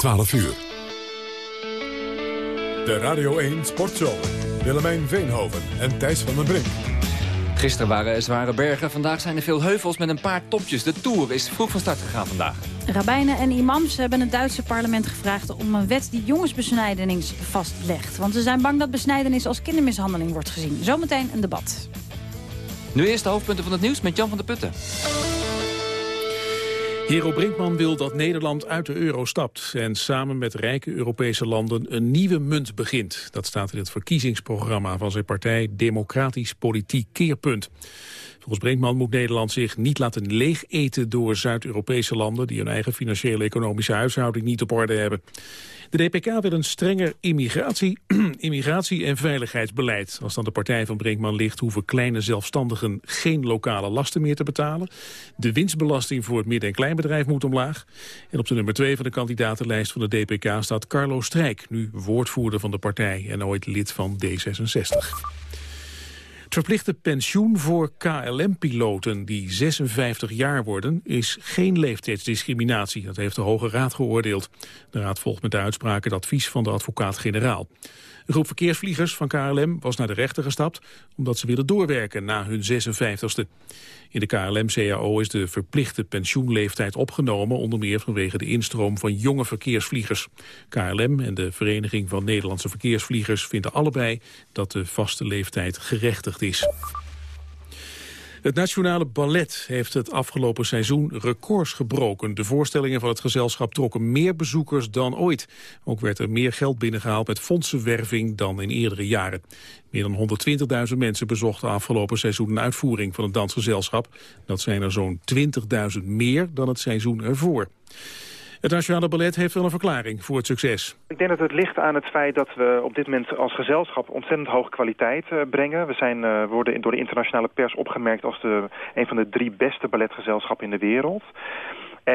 12 uur. De Radio 1 Sportshow. Willemijn Veenhoven en Thijs van den Brink. Gisteren waren er zware bergen, vandaag zijn er veel heuvels met een paar topjes. De Tour is vroeg van start gegaan vandaag. Rabijnen en imams hebben het Duitse parlement gevraagd om een wet die jongensbesnijdenis vastlegt. Want ze zijn bang dat besnijdenis als kindermishandeling wordt gezien. Zometeen een debat. Nu eerst de hoofdpunten van het nieuws met Jan van der Putten. Hero Brinkman wil dat Nederland uit de euro stapt... en samen met rijke Europese landen een nieuwe munt begint. Dat staat in het verkiezingsprogramma van zijn partij Democratisch Politiek Keerpunt. Volgens Brinkman moet Nederland zich niet laten leeg eten door Zuid-Europese landen... die hun eigen financiële economische huishouding niet op orde hebben. De DPK wil een strenger immigratie, immigratie- en veiligheidsbeleid. Als dan de partij van Brinkman ligt, hoeven kleine zelfstandigen geen lokale lasten meer te betalen. De winstbelasting voor het midden- en kleinbedrijf moet omlaag. En op de nummer twee van de kandidatenlijst van de DPK staat Carlo Strijk, nu woordvoerder van de partij en ooit lid van D66. Het verplichte pensioen voor KLM-piloten die 56 jaar worden... is geen leeftijdsdiscriminatie. Dat heeft de Hoge Raad geoordeeld. De Raad volgt met de uitspraak het advies van de advocaat-generaal. Een groep verkeersvliegers van KLM was naar de rechter gestapt... omdat ze willen doorwerken na hun 56ste. In de KLM-CAO is de verplichte pensioenleeftijd opgenomen... onder meer vanwege de instroom van jonge verkeersvliegers. KLM en de Vereniging van Nederlandse Verkeersvliegers vinden allebei... dat de vaste leeftijd gerechtigd is. Het Nationale Ballet heeft het afgelopen seizoen records gebroken. De voorstellingen van het gezelschap trokken meer bezoekers dan ooit. Ook werd er meer geld binnengehaald met fondsenwerving dan in eerdere jaren. Meer dan 120.000 mensen bezochten afgelopen seizoen een uitvoering van het dansgezelschap. Dat zijn er zo'n 20.000 meer dan het seizoen ervoor. Het Nationale Ballet heeft wel een verklaring voor het succes. Ik denk dat het ligt aan het feit dat we op dit moment als gezelschap ontzettend hoge kwaliteit uh, brengen. We zijn, uh, worden door de internationale pers opgemerkt als de, een van de drie beste balletgezelschappen in de wereld.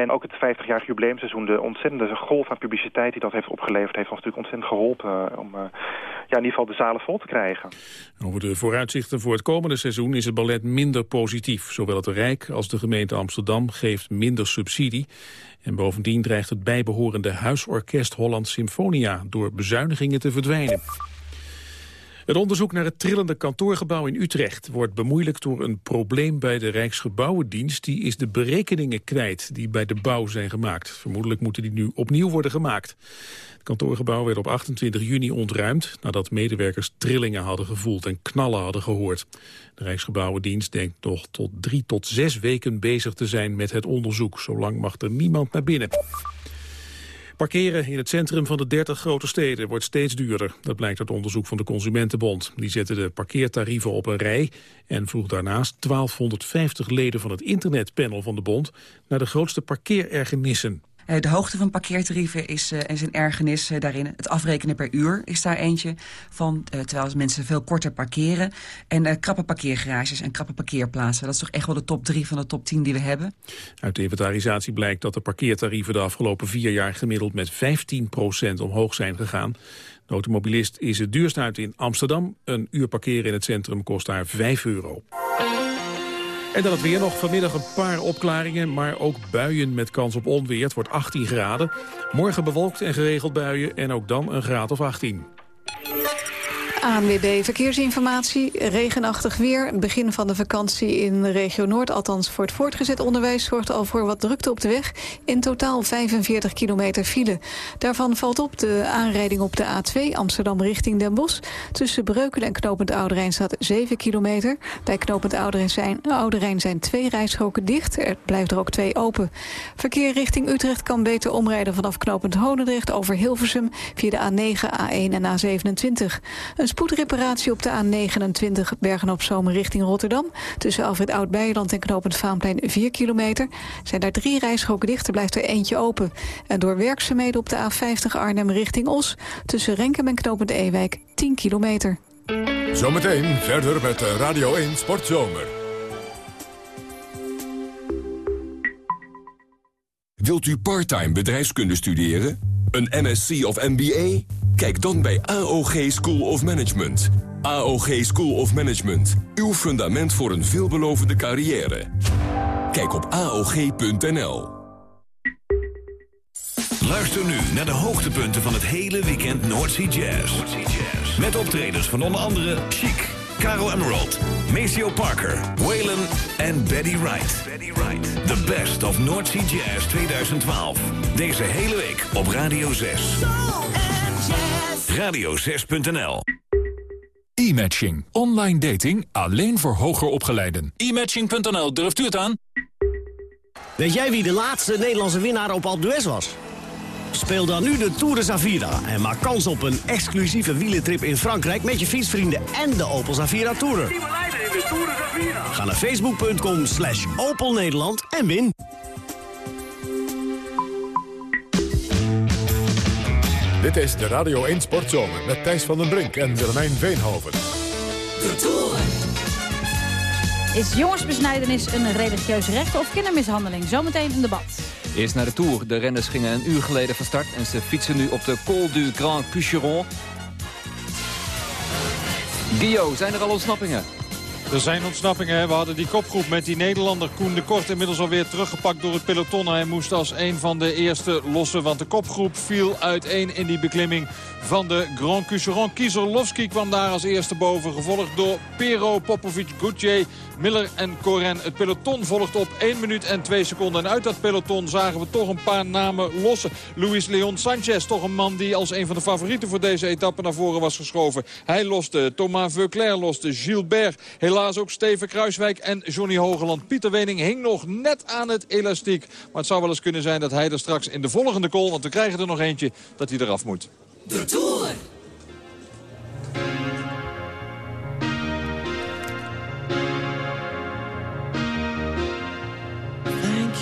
En ook het 50-jarig jubileumseizoen, de ontzettende golf aan publiciteit die dat heeft opgeleverd, heeft ons natuurlijk ontzettend geholpen uh, om uh, ja, in ieder geval de zalen vol te krijgen. Over de vooruitzichten voor het komende seizoen is het ballet minder positief. Zowel het Rijk als de gemeente Amsterdam geeft minder subsidie. En bovendien dreigt het bijbehorende Huisorkest Holland Symfonia door bezuinigingen te verdwijnen. Het onderzoek naar het trillende kantoorgebouw in Utrecht wordt bemoeilijkt door een probleem bij de Rijksgebouwendienst. Die is de berekeningen kwijt die bij de bouw zijn gemaakt. Vermoedelijk moeten die nu opnieuw worden gemaakt. Het kantoorgebouw werd op 28 juni ontruimd nadat medewerkers trillingen hadden gevoeld en knallen hadden gehoord. De Rijksgebouwendienst denkt nog tot drie tot zes weken bezig te zijn met het onderzoek. Zolang mag er niemand naar binnen. Parkeren in het centrum van de 30 grote steden wordt steeds duurder. Dat blijkt uit onderzoek van de Consumentenbond. Die zette de parkeertarieven op een rij en vroeg daarnaast 1250 leden van het internetpanel van de bond naar de grootste parkeerergernissen. Uh, de hoogte van parkeertarieven is, uh, is een ergernis uh, daarin. Het afrekenen per uur is daar eentje van, terwijl mensen veel korter parkeren. En krappe parkeergarages en krappe parkeerplaatsen. Dat is toch echt wel de top drie van de top 10 die we hebben. Uit de inventarisatie blijkt dat de parkeertarieven de afgelopen vier jaar gemiddeld met 15% omhoog zijn gegaan. De automobilist is het duurst uit in Amsterdam. Een uur parkeren in het centrum kost daar 5 euro. En dan het weer nog. Vanmiddag een paar opklaringen, maar ook buien met kans op onweer. Het wordt 18 graden. Morgen bewolkt en geregeld buien en ook dan een graad of 18. ANWB Verkeersinformatie, regenachtig weer. Begin van de vakantie in de regio Noord, althans voor het voortgezet onderwijs... zorgt al voor wat drukte op de weg. In totaal 45 kilometer file. Daarvan valt op de aanrijding op de A2 Amsterdam richting Den Bosch. Tussen Breukelen en Knopend Ouderijn staat 7 kilometer. Bij Knopend Ouderijn zijn, Ouderijn zijn twee rijstroken dicht. Er blijft er ook twee open. Verkeer richting Utrecht kan beter omrijden vanaf Knopend Honendrecht... over Hilversum via de A9, A1 en A27. Een spoedreparatie op de A29 Bergen-op-Zomer richting Rotterdam. Tussen Alfred Oud-Beijerland en Knopend Vaanplein 4 kilometer. Zijn daar drie rijstroken dicht, er blijft er eentje open. En door werkzaamheden op de A50 Arnhem richting Os. Tussen Renkem en Knopend Ewijk 10 kilometer. Zometeen verder met Radio 1 Sportzomer. Wilt u parttime bedrijfskunde studeren? Een MSc of MBA? Kijk dan bij AOG School of Management. AOG School of Management. Uw fundament voor een veelbelovende carrière. Kijk op AOG.nl. Luister nu naar de hoogtepunten van het hele weekend Noordsea Jazz. Met optredens van onder andere Chic, Caro Emerald, Maceo Parker, Waylon en Betty Wright. The best of Noordsea Jazz 2012. Deze hele week op Radio 6. Radio6.nl E-matching. Online dating alleen voor hoger opgeleiden. E-matching.nl, durft u het aan? Weet jij wie de laatste Nederlandse winnaar op Alpe was? Speel dan nu de Tour de Zavira en maak kans op een exclusieve wielentrip in Frankrijk... met je fietsvrienden en de Opel Zavira Tourer. Ga naar facebook.com slash Opel Nederland en win. Dit is de Radio 1 Sportzomer met Thijs van den Brink en Willemijn Veenhoven. De Tour. Is jongensbesnijdenis een religieus recht of kindermishandeling? Zometeen een debat. Eerst naar de Tour. De renners gingen een uur geleden van start... en ze fietsen nu op de Col du Grand Cucheron. Dio, zijn er al ontsnappingen? Er zijn ontsnappingen. We hadden die kopgroep met die Nederlander Koen de Kort inmiddels alweer teruggepakt door het peloton. Hij moest als een van de eerste lossen, want de kopgroep viel uiteen in die beklimming van de Grand Cucheron. Kieserlovski kwam daar als eerste boven, gevolgd door Pero, Popovic, Goutier, Miller en Coren. Het peloton volgt op 1 minuut en 2 seconden. En uit dat peloton zagen we toch een paar namen lossen. Luis Leon Sanchez, toch een man die als een van de favorieten voor deze etappe naar voren was geschoven. Hij loste, Thomas Veuclair loste, Gilbert, helaas ook Steven Kruiswijk en Johnny Hogeland. Pieter Wening hing nog net aan het elastiek. Maar het zou wel eens kunnen zijn dat hij er straks in de volgende call, want we krijgen er nog eentje, dat hij eraf moet. De Tour.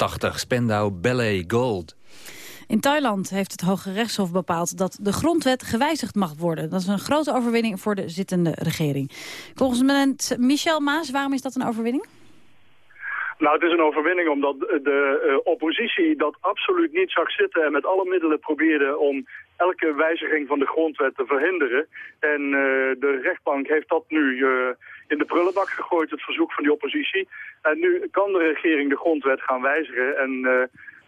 1983. Spendau Ballet Gold. In Thailand heeft het Hoge Rechtshof bepaald dat de grondwet gewijzigd mag worden. Dat is een grote overwinning voor de zittende regering. Correspondent Michel Maas, waarom is dat een overwinning? Nou, het is een overwinning omdat de uh, oppositie dat absoluut niet zag zitten... en met alle middelen probeerde om elke wijziging van de grondwet te verhinderen. En uh, de rechtbank heeft dat nu uh, in de prullenbak gegooid, het verzoek van die oppositie. En nu kan de regering de grondwet gaan wijzigen en...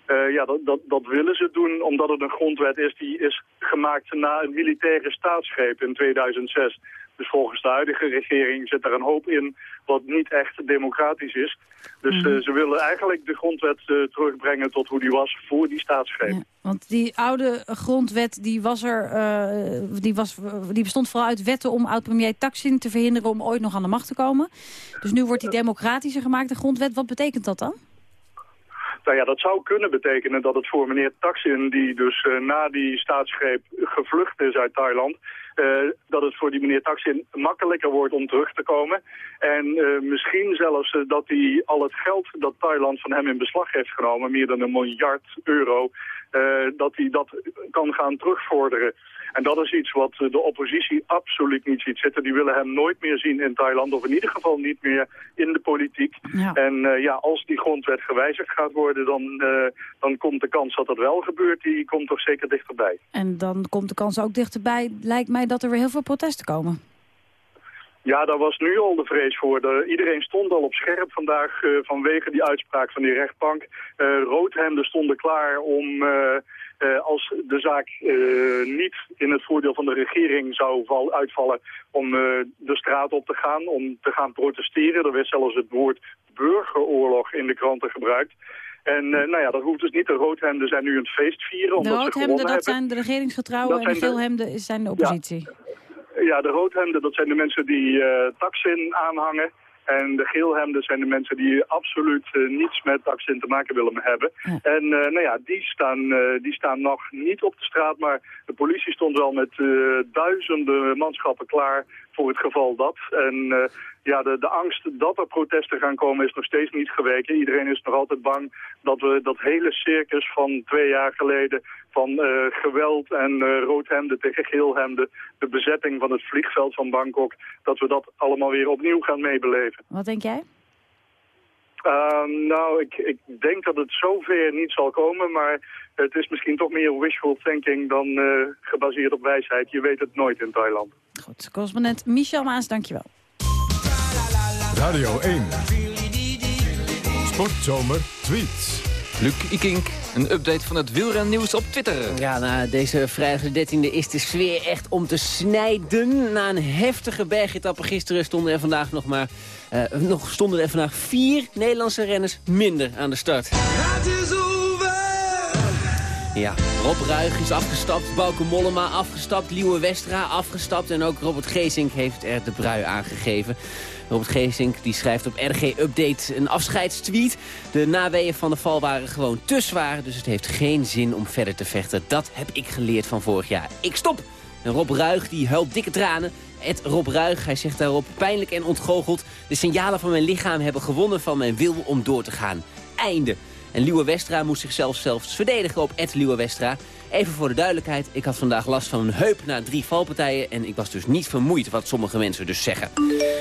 Uh, ja, dat, dat, dat, willen ze doen omdat het een grondwet is die is gemaakt na een militaire staatsgreep in 2006. Dus volgens de huidige regering zit er een hoop in wat niet echt democratisch is. Dus mm. uh, ze willen eigenlijk de grondwet uh, terugbrengen tot hoe die was voor die staatsgreep. Ja, want die oude grondwet die was er, die, was, die bestond vooral uit wetten om oud-premier Taksin te verhinderen om ooit nog aan de macht te komen. Dus nu wordt die democratischer gemaakt, de grondwet. Wat betekent dat dan? Nou ja, dat zou kunnen betekenen dat het voor meneer Taksin, die dus uh, na die staatsgreep gevlucht is uit Thailand, uh, dat het voor die meneer Taksin makkelijker wordt om terug te komen. En uh, misschien zelfs dat hij al het geld dat Thailand van hem in beslag heeft genomen, meer dan een miljard euro, dat hij dat kan gaan terugvorderen. En dat is iets wat de oppositie absoluut niet ziet zitten. Die willen hem nooit meer zien in Thailand, of in ieder geval niet meer in de politiek. Ja. En uh, ja, als die grondwet gewijzigd gaat worden, dan, uh, dan komt de kans dat dat wel gebeurt, die komt toch zeker dichterbij. En dan komt de kans ook dichterbij, lijkt mij dat er weer heel veel protesten komen. Ja, daar was nu al de vrees voor. De, iedereen stond al op scherp vandaag uh, vanwege die uitspraak van die rechtbank. Uh, roodhemden stonden klaar om... Uh, uh, als de zaak niet in het voordeel van de regering zou val, uitvallen om de straat op te gaan, om te gaan protesteren. Er werd zelfs het woord burgeroorlog in de kranten gebruikt. En nou ja, dat hoeft dus niet. De roodhemden zijn nu een feest vieren. Omdat de roodhemden, dat zijn de regeringsgetrouwen en de geelhemden zijn de oppositie. Ja, ja, de roodhemden, dat zijn de mensen die Taksin aanhangen. En de geelhemden zijn de mensen die absoluut uh, niets met Taksin te maken willen hebben. Ja. En uh, nou ja, die staan, uh, die staan nog niet op de straat, maar de politie stond wel met duizenden manschappen klaar voor het geval dat. En ja, de, de angst dat er protesten gaan komen is nog steeds niet geweken. Iedereen is nog altijd bang dat we dat hele circus van twee jaar geleden... van uh, geweld en uh, roodhemden tegen geelhemden... de bezetting van het vliegveld van Bangkok... dat we dat allemaal weer opnieuw gaan meebeleven. Wat denk jij? Uh, nou, ik, ik denk dat het zover niet zal komen, maar het is misschien toch meer wishful thinking dan uh, gebaseerd op wijsheid. Je weet het nooit in Thailand. Goed, correspondent Michel Maas, dankjewel. Radio 1. Sportzomer tweets. Luc Ikink, een update van het wielrennieuws op Twitter. Ja, na deze vrijdag de 13e is de sfeer echt om te snijden. Na een heftige bergetappe gisteren stonden er vandaag nog maar... Uh, nog stonden er vandaag vier Nederlandse renners minder aan de start. Ja, Rob Ruig is afgestapt, Bauke Mollema afgestapt, Liewe Westra afgestapt... en ook Robert Geesink heeft er de brui aangegeven. Robert Geesink die schrijft op RG Update een afscheidstweet. De naweeën van de val waren gewoon te zwaar, dus het heeft geen zin om verder te vechten. Dat heb ik geleerd van vorig jaar. Ik stop! En Rob Ruig die huilt dikke tranen. Ed Rob Ruig, hij zegt daarop, pijnlijk en ontgoocheld... de signalen van mijn lichaam hebben gewonnen van mijn wil om door te gaan. Einde. En Liewe Westra moest zichzelf zelfs verdedigen op Ed Liewe Westra. Even voor de duidelijkheid, ik had vandaag last van een heup na drie valpartijen... en ik was dus niet vermoeid, wat sommige mensen dus zeggen.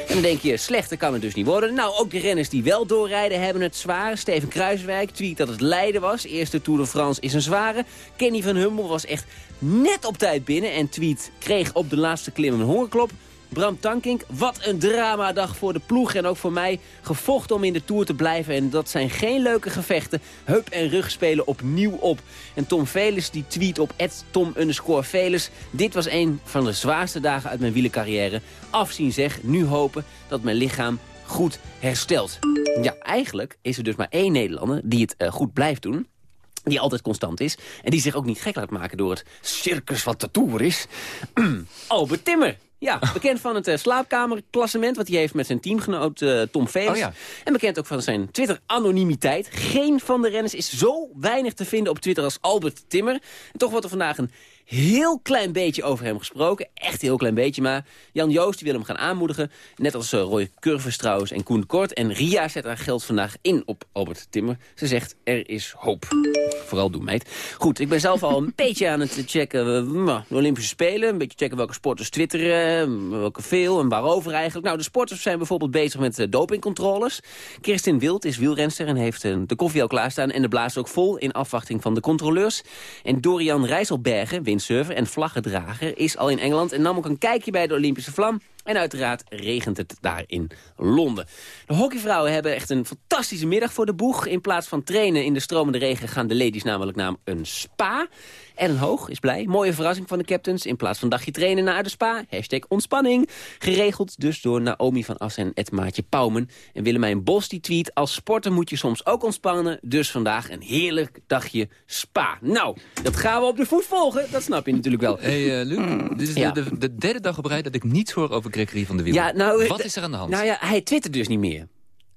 En dan denk je, slechter kan het dus niet worden. Nou, ook de renners die wel doorrijden hebben het zwaar. Steven Kruiswijk tweet dat het Leiden was. Eerste Tour de France is een zware. Kenny van Hummel was echt net op tijd binnen en tweet kreeg op de laatste klim een hongerklop. Bram Tankink, wat een dramadag voor de ploeg en ook voor mij. Gevochten om in de Tour te blijven en dat zijn geen leuke gevechten. Heup en rug spelen opnieuw op. En Tom Velers die tweet op Tom Velers. Dit was een van de zwaarste dagen uit mijn wielencarrière. Afzien zeg, nu hopen dat mijn lichaam goed herstelt. Ja, eigenlijk is er dus maar één Nederlander die het uh, goed blijft doen die altijd constant is. En die zich ook niet gek laat maken door het circus wat de Tour is. Albert Timmer. Ja, bekend van het uh, slaapkamerklassement... wat hij heeft met zijn teamgenoot uh, Tom Velers. Oh ja. En bekend ook van zijn Twitter-anonimiteit. Geen van de renners is zo weinig te vinden op Twitter als Albert Timmer. En toch wordt er vandaag een heel klein beetje over hem gesproken. Echt heel klein beetje, maar Jan Joost wil hem gaan aanmoedigen. Net als uh, Roy Curvers trouwens en Koen Kort. En Ria zet haar geld vandaag in op Albert Timmer. Ze zegt, er is hoop. Vooral doen, meid. Goed, ik ben zelf al een beetje aan het checken uh, de Olympische Spelen. Een beetje checken welke sporters twitteren, welke veel en waarover eigenlijk. Nou, de sporters zijn bijvoorbeeld bezig met uh, dopingcontroles. Kirsten Wild is wielrenster en heeft de koffie al klaarstaan... en de blaast ook vol in afwachting van de controleurs. En Dorian Rijsselbergen, windsurfer en vlaggedrager... is al in Engeland en nam ook een kijkje bij de Olympische vlam. En uiteraard regent het daar in Londen. De hockeyvrouwen hebben echt een fantastische middag voor de boeg. In plaats van trainen in de stromende regen gaan de ladies namelijk naar een spa. Ellen Hoog is blij. Mooie verrassing van de captains. In plaats van dagje trainen naar de spa. Hashtag ontspanning. Geregeld dus door Naomi van Assen en het maatje Pauwmen. En Willemijn Bos die tweet... als sporter moet je soms ook ontspannen. Dus vandaag een heerlijk dagje spa. Nou, dat gaan we op de voet volgen. Dat snap je natuurlijk wel. hey, uh, Luc, dit is ja. de, de, de, derde dag op rij dat ik niets hoor over Gregory van de Wiel. Ja, nou, Wat is er aan de hand? Nou ja, hij twittert dus niet meer.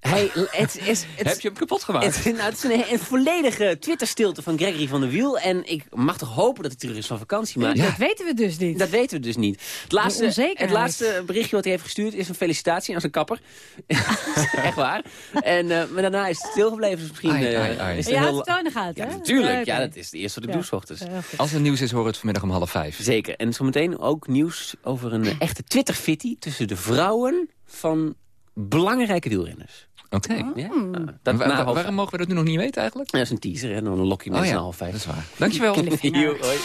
Hij, het, het, het, Heb je hem kapot gemaakt? Het, nou, het is een, een volledige Twitter-stilte van Gregory van der Wiel. En ik mag toch hopen dat hij terug is van vakantie. Maar ja. Dat weten we dus niet. Dat weten we dus niet. Het laatste, het laatste berichtje wat hij heeft gestuurd is een felicitatie aan zijn kapper. Echt waar. En, uh, maar daarna is het stilgebleven. Dus misschien, ai, ai, ai. Is het ja, heel... het toon gaat, ja, natuurlijk. Ja, okay. ja, dat is de eerste wat ik ja. doe ochtends. Als er nieuws is, hoor het vanmiddag om half vijf. Zeker. En zometeen ook nieuws over een echte Twitter-fitty tussen de vrouwen van belangrijke wielrenners. Oké. Okay. Ja. Dat, wa wa waarom mogen we dat nu nog niet weten eigenlijk? Ja, dat is een teaser en dan een lokje mensen oh, ja. half vijf. Dat is waar. Dankjewel. Hoi.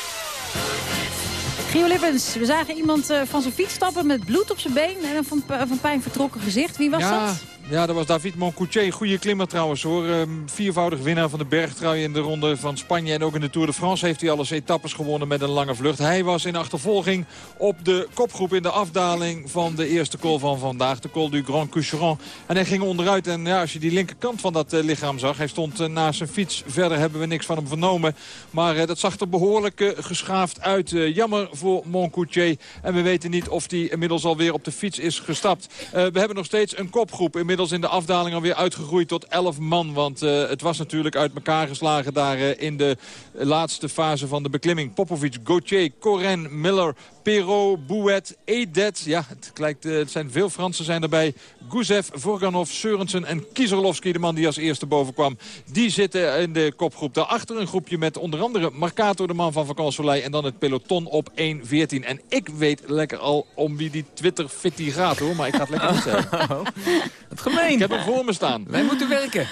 Gio Lippens, we zagen iemand uh, van zijn fiets stappen met bloed op zijn been en een van, van pijn vertrokken gezicht. Wie was ja. dat? Ja, dat was David Moncoutier. Goede klimmer trouwens hoor. Um, viervoudig winnaar van de bergtrui in de ronde van Spanje. En ook in de Tour de France heeft hij alles etappes gewonnen met een lange vlucht. Hij was in achtervolging op de kopgroep in de afdaling van de eerste col van vandaag. De col du Grand Coucheron. En hij ging onderuit. En ja, als je die linkerkant van dat uh, lichaam zag. Hij stond uh, naast zijn fiets. Verder hebben we niks van hem vernomen. Maar uh, dat zag er behoorlijk geschaafd uit. jammer voor Moncoutier. En we weten niet of hij inmiddels alweer op de fiets is gestapt. we hebben nog steeds een kopgroep. Inmiddels in de afdaling alweer uitgegroeid tot 11 man. Want uh, het was natuurlijk uit elkaar geslagen daar uh, in de laatste fase van de beklimming. Popovic, Gauthier, Coren, Miller, Perrault, Bouet, Edet. Ja, het, lijkt, uh, het zijn veel Fransen zijn erbij. Guzev, Vorganov, Seurensen en Kieserlovski, de man die als eerste boven kwam. Die zitten in de kopgroep. Daarachter een groepje met onder andere Marcato, de man van Soleil. En dan het peloton op 1.14. En ik weet lekker al om wie die Twitter-fitty gaat hoor. Maar ik ga het lekker niet zeggen. Het gemeen. Ik heb hem voor me staan. Wij moeten werken.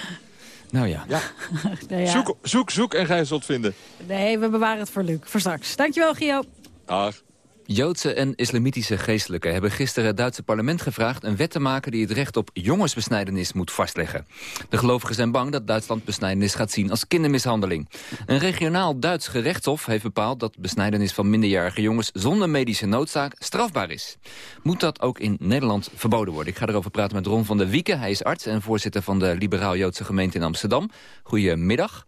Nou ja. ja. nou ja. Zoek, zoek, zoek en gij zult vinden. Nee, we bewaren het voor Luc. Voor straks. Dankjewel, Gio. Dag. Joodse en islamitische geestelijken hebben gisteren het Duitse parlement gevraagd... een wet te maken die het recht op jongensbesnijdenis moet vastleggen. De gelovigen zijn bang dat Duitsland besnijdenis gaat zien als kindermishandeling. Een regionaal Duits gerechtshof heeft bepaald dat besnijdenis van minderjarige jongens... zonder medische noodzaak strafbaar is. Moet dat ook in Nederland verboden worden? Ik ga erover praten met Ron van der Wieken. Hij is arts en voorzitter van de Liberaal-Joodse gemeente in Amsterdam. Goedemiddag.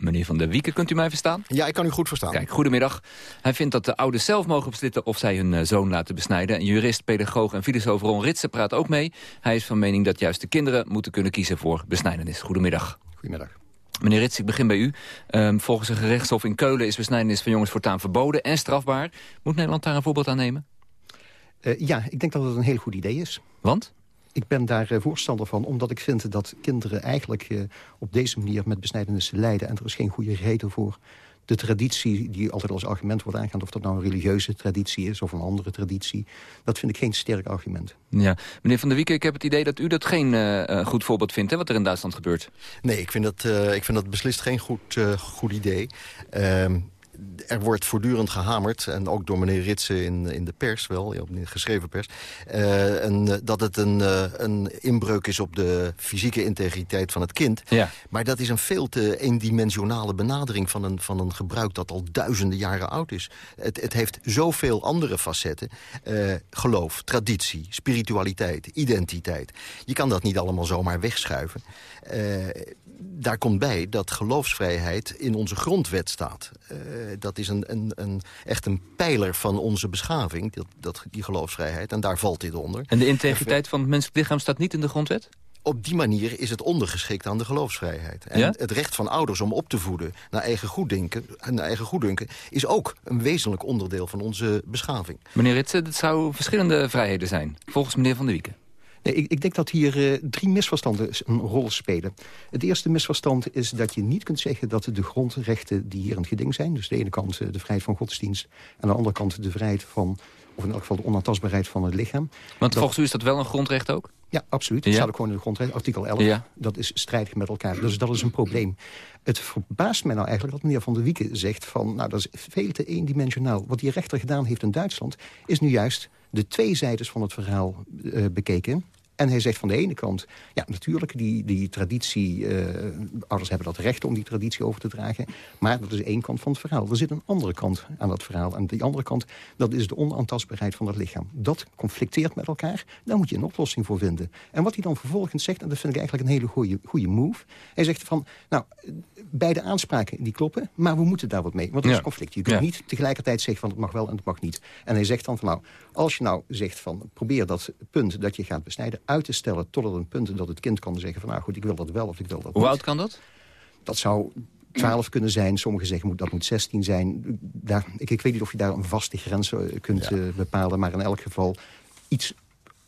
Meneer Van der Wieken, kunt u mij verstaan? Ja, ik kan u goed verstaan. Kijk, goedemiddag. Hij vindt dat de ouders zelf mogen beslissen of zij hun zoon laten besnijden. En jurist, pedagoog en filosoof Ron Ritsen praat ook mee. Hij is van mening dat juist de kinderen moeten kunnen kiezen voor besnijdenis. Goedemiddag. Goedemiddag. Meneer Rits, ik begin bij u. Um, volgens een gerechtshof in Keulen is besnijdenis van jongens voortaan verboden en strafbaar. Moet Nederland daar een voorbeeld aan nemen? Uh, ja, ik denk dat het een heel goed idee is. Want? Ik ben daar uh, voorstander van, omdat ik vind dat kinderen eigenlijk uh, op deze manier met besnijdenissen lijden. En er is geen goede reden voor. De traditie die altijd als argument wordt aangehaald... of dat nou een religieuze traditie is of een andere traditie... dat vind ik geen sterk argument. Ja. Meneer Van der Wieken, ik heb het idee dat u dat geen uh, goed voorbeeld vindt... Hè, wat er in Duitsland gebeurt. Nee, ik vind dat, uh, ik vind dat beslist geen goed, uh, goed idee. Uh, er wordt voortdurend gehamerd, en ook door meneer Ritsen in, in de pers wel, in de geschreven pers, uh, en, dat het een, uh, een inbreuk is op de fysieke integriteit van het kind. Ja. Maar dat is een veel te eendimensionale benadering van een, van een gebruik dat al duizenden jaren oud is. Het, het heeft zoveel andere facetten. Uh, geloof, traditie, spiritualiteit, identiteit. Je kan dat niet allemaal zomaar wegschuiven. daar komt bij dat geloofsvrijheid in onze grondwet staat. Uh, dat is een, een, een, echt een pijler van onze beschaving, dat, dat, die geloofsvrijheid. En daar valt dit onder. En de integriteit van het menselijk lichaam staat niet in de grondwet? op die manier is het ondergeschikt aan de geloofsvrijheid. En Ja? het recht van ouders om op te voeden naar eigen goeddunken, naar eigen goeddunken... is ook een wezenlijk onderdeel van onze beschaving. Meneer Ritsen, het zou verschillende vrijheden zijn. Volgens meneer Van der Wieken. Nee, ik, ik denk dat hier eh, drie misverstanden een rol spelen. Het eerste misverstand is dat je niet kunt zeggen... dat de grondrechten die hier in het geding zijn... dus de ene kant eh, de vrijheid van godsdienst... en aan de andere kant de vrijheid van... of in elk geval de onaantastbaarheid van het lichaam... Want volgens u is dat wel een grondrecht ook? Ja, absoluut. Dat Ja. staat ook gewoon in de grondwet, artikel 11. Ja. Dat is strijdig met elkaar. Dus dat is een probleem. Het verbaast mij nou eigenlijk dat meneer Van der Wieken zegt van... nou, dat is veel te eendimensionaal. Wat die rechter gedaan heeft in Duitsland... is nu juist de twee zijdes van het verhaal eh, bekeken. En hij zegt van de ene kant... ja, natuurlijk, die, die traditie... eh, ouders hebben dat recht om die traditie over te dragen. Maar dat is één kant van het verhaal. Er zit een andere kant aan dat verhaal. En die andere kant, dat is de onaantastbaarheid van het lichaam. Dat conflicteert met elkaar. Daar moet je een oplossing voor vinden. En wat hij dan vervolgens zegt... en dat vind ik eigenlijk een hele goede, goede move... hij zegt van, nou, beide aanspraken die kloppen... maar we moeten daar wat mee, want is Ja. een conflict. Je kunt Ja. niet tegelijkertijd zeggen van het mag wel en het mag niet. En hij zegt dan van, nou, als je nou zegt van... probeer dat punt dat je gaat besnijden uit te stellen... totdat een punt dat het kind kan zeggen van... nou goed, ik wil dat wel of ik wil dat Hoe niet. oud kan dat? Dat zou 12 kunnen zijn. Sommigen zeggen moet, dat moet 16 zijn. Daar, ik, ik weet niet of je daar een vaste grens eh, kunt eh, bepalen. Maar in elk geval iets